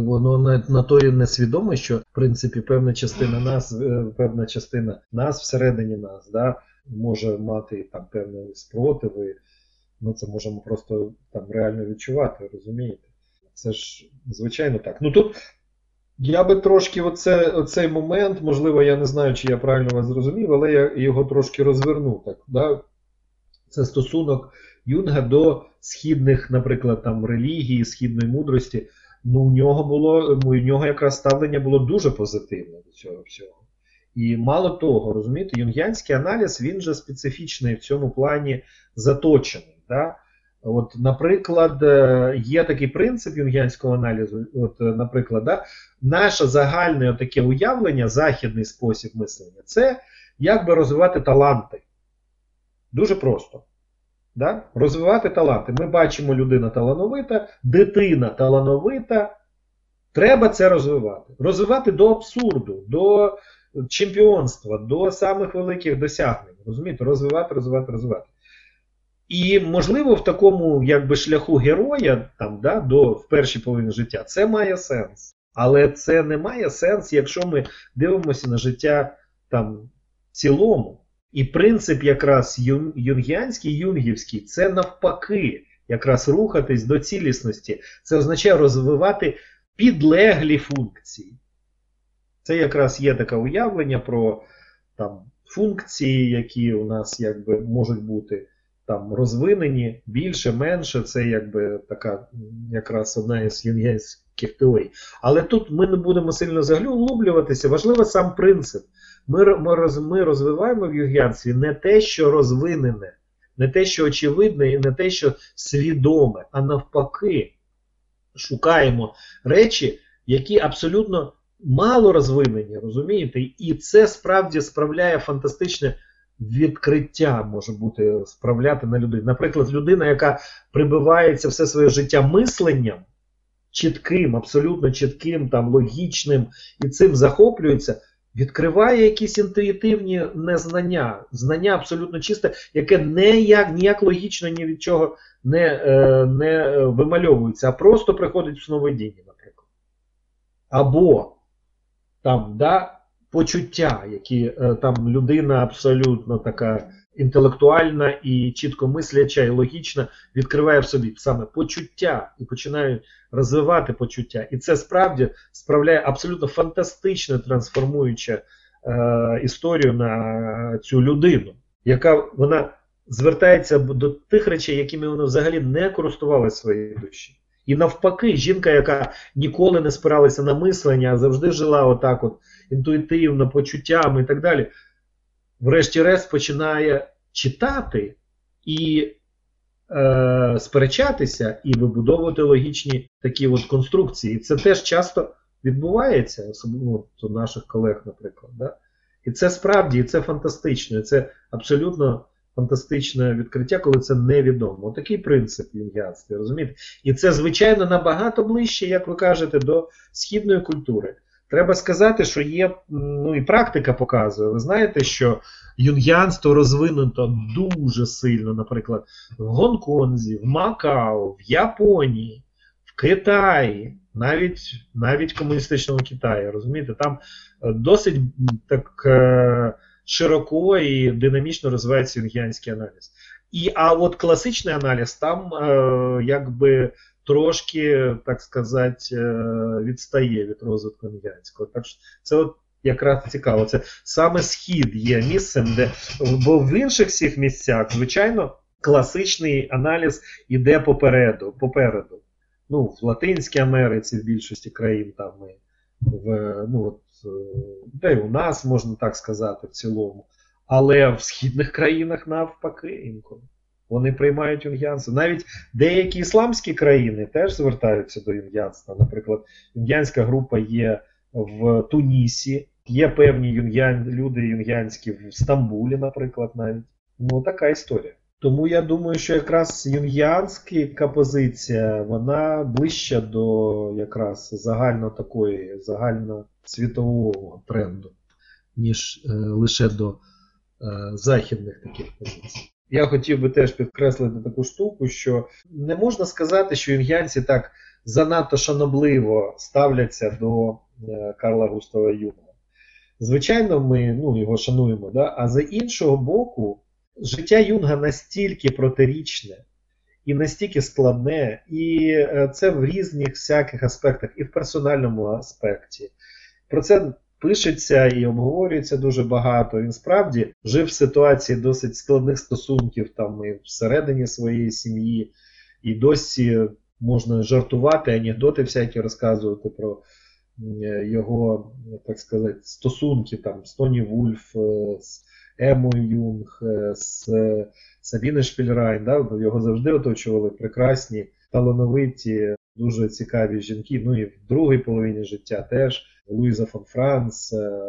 воно на, на то і несвідоме, що в принципі певна частина нас, е, певна частина нас всередині нас, да, може мати там певні спротиви. Ми це можемо просто там реально відчувати, розумієте? Це ж звичайно так. Ну тут я би трошки оце, оцей момент, можливо, я не знаю, чи я правильно вас зрозумів, але я його трошки розверну. так, да? Це стосунок Юнга до східних, наприклад, там релігії, східної мудрості. Ну, у нього було, у нього якраз ставлення було дуже позитивне до цього всього. І мало того, розумієте, юнгянський аналіз він же специфічний в цьому плані заточений. Да? От, Наприклад, е, є такий принцип юнгянського аналізу. От, е, Наприклад, да, наше загальне таке уявлення, західний спосіб мислення це як би розвивати таланти. Дуже просто. Да? Розвивати таланти. Ми бачимо, людина талановита, дитина талановита. Треба це розвивати. Розвивати до абсурду, до чемпіонства, до самих великих досягнень. Розумієте? Розвивати, розвивати, розвивати. І, можливо, в такому якби, шляху героя там, да, до, в першій половині життя це має сенс. Але це не має сенс, якщо ми дивимося на життя там, в цілому. І принцип якраз юнгіанський, юнгівський це навпаки, якраз рухатись до цілісності. Це означає розвивати підлеглі функції. Це якраз є таке уявлення про там, функції, які у нас якби можуть бути там розвинені більше, менше. Це якби така якраз одна із юнгянських таких теорій. Але тут ми не будемо сильно заглублюватися. Важливо сам принцип. Ми ми, роз, ми розвиваємо в юнгіанстві не те, що розвинене, не те, що очевидне, і не те, що свідоме, а навпаки, шукаємо речі, які абсолютно мало розвинені, розумієте? І це справді справляє фантастичне відкриття, може бути, справляти на людину. Наприклад, людина, яка прибивається все своє життя мисленням, чітким, абсолютно чітким, там, логічним, і цим захоплюється. Відкриває якісь інтуїтивні незнання, знання абсолютно чисте, яке ніяк, ніяк логічно ні від чого не е, не вимальовується, а просто приходить в сновидіння, наприклад. Або там, да, почуття, які е, там людина абсолютно така інтелектуальна і чітко мисляча і логічна, відкриває в собі саме почуття і починає розвивати почуття. І це справді справляє абсолютно фантастично трансформуюче е, історію на цю людину, яка вона звертається до тих речей, якими вона взагалі не користувалася своєю душі. І навпаки, жінка, яка ніколи не спиралася на мислення, а завжди жила отак от інтуїтивно, почуттями і так далі, врешті-решт починає читати і е, сперечатися, і вибудовувати логічні такі от конструкції. І це теж часто відбувається, особливо у наших колег, наприклад. Да? І це справді, і це фантастично, і це абсолютно фантастичне відкриття, коли це невідомо. Отакий принцип юнгіанства, розумієте? І це, звичайно, набагато ближче, як ви кажете, до східної культури. Треба сказати, що є, ну і практика показує. Ви знаєте, що юнгіанство розвинуто дуже сильно, наприклад, в Гонконзі, в Макао, в Японії, в Китаї, навіть навіть комуністичному Китаї. Розумієте, там е, досить так е, широко і динамічно розвивається юнгіанський аналіз. І, А от класичний аналіз там е, якби трошки, так сказати, е, відстає від розвитку юнгіанського. Так що це от якраз цікаво. Це саме схід є місцем, де бо в інших всіх місцях, звичайно, класичний аналіз іде попереду. попереду. Ну, В Латинській Америці, в більшості країн там ми в, ну, де й у нас, можна так сказати, в цілому. Але в східних країнах навпаки інколи. Вони приймають юнгіанство. Навіть деякі ісламські країни теж звертаються до юнгіанства. Наприклад, юнгіанська група є в Тунісі, є певні юнгіан, люди юнгіанські в Стамбулі, наприклад, навіть. Ну, така історія. Тому я думаю, що якраз юнгіанська позиція, вона ближча до якраз загально такої, загально світового тренду, ніж е, лише до е, західних таких позицій. Я хотів би теж підкреслити таку штуку, що не можна сказати, що юнгіанці так занадто шанобливо ставляться до е, Карла Густава Юнга. Звичайно, ми ну, його шануємо, да? а з іншого боку, життя Юнга настільки протирічне і настільки складне, і е, це в різних всяких аспектах, і в персональному аспекті. Про це пишеться і обговорюється дуже багато. Він справді жив в ситуації досить складних стосунків там і всередині своєї сім'ї, і досі можна жартувати, анекдоти всякі розказувати про його, так сказати, стосунки там з Тоні Вульф, е, з Емою Юнг, е, з Сабіни Шпільрайн. Да? Його завжди оточували прекрасні, талановиті, дуже цікаві жінки. Ну і в другій половині життя теж. Луїза фон Франц, е,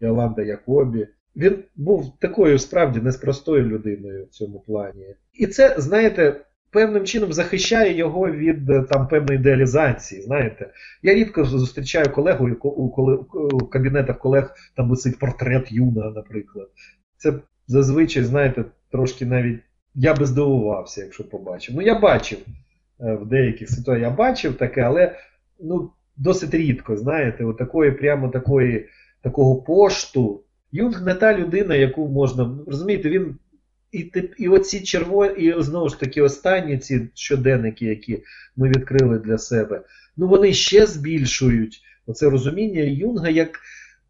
Йоланда Якобі. Він був такою справді неспростою людиною в цьому плані. І це, знаєте, певним чином захищає його від е, там певної ідеалізації. Знаєте, я рідко зустрічаю колегу, коли у кабінетах колег там висить портрет Юна, наприклад. Це зазвичай, знаєте, трошки навіть я би здивувався, якщо побачив. Ну, я бачив е, в деяких ситуаціях, я бачив таке, але ну, досить рідко, знаєте, такої прямо такої, такого пошту. Юнг не та людина, яку можна. Розумієте, він. І і оці червоні, і знову ж таки, останні ці щоденники, які ми відкрили для себе, ну вони ще збільшують оце розуміння Юнга як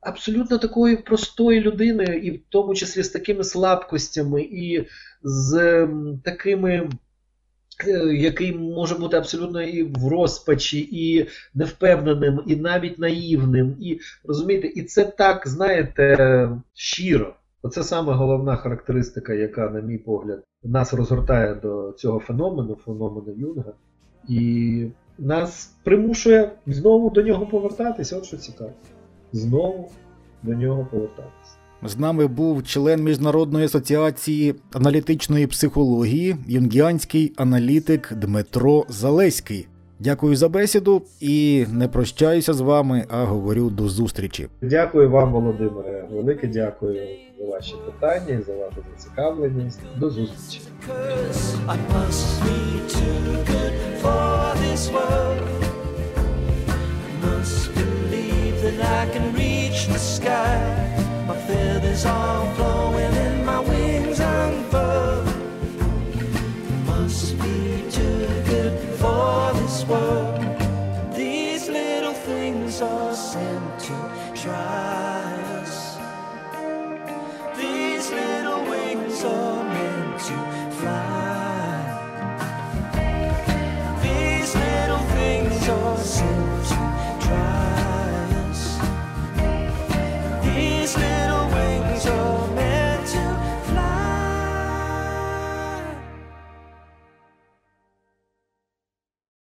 абсолютно такої простої людини, і в тому числі з такими слабкостями, і з такими е, який може бути абсолютно і в розпачі, і невпевненим, і навіть наївним. І розумієте, і це так, знаєте, щиро. Оце саме головна характеристика, яка, на мій погляд, нас розгортає до цього феномену, феномену Юнга, і нас примушує знову до нього повертатися. От що цікаво. Знову до нього повертатися. З нами був член Міжнародної асоціації аналітичної психології, юнгіанський аналітик Дмитро Залеський. Дякую за бесіду і не прощаюся з вами, а говорю до зустрічі. Дякую вам, Володимире. Велике дякую за ваші питання, за вашу зацікавленість. До зустрічі. Must be that I can reach the sky. My feathers are flowing and my wings unfurled. Must be too good for this world. These little things are sent to try us. These little wings are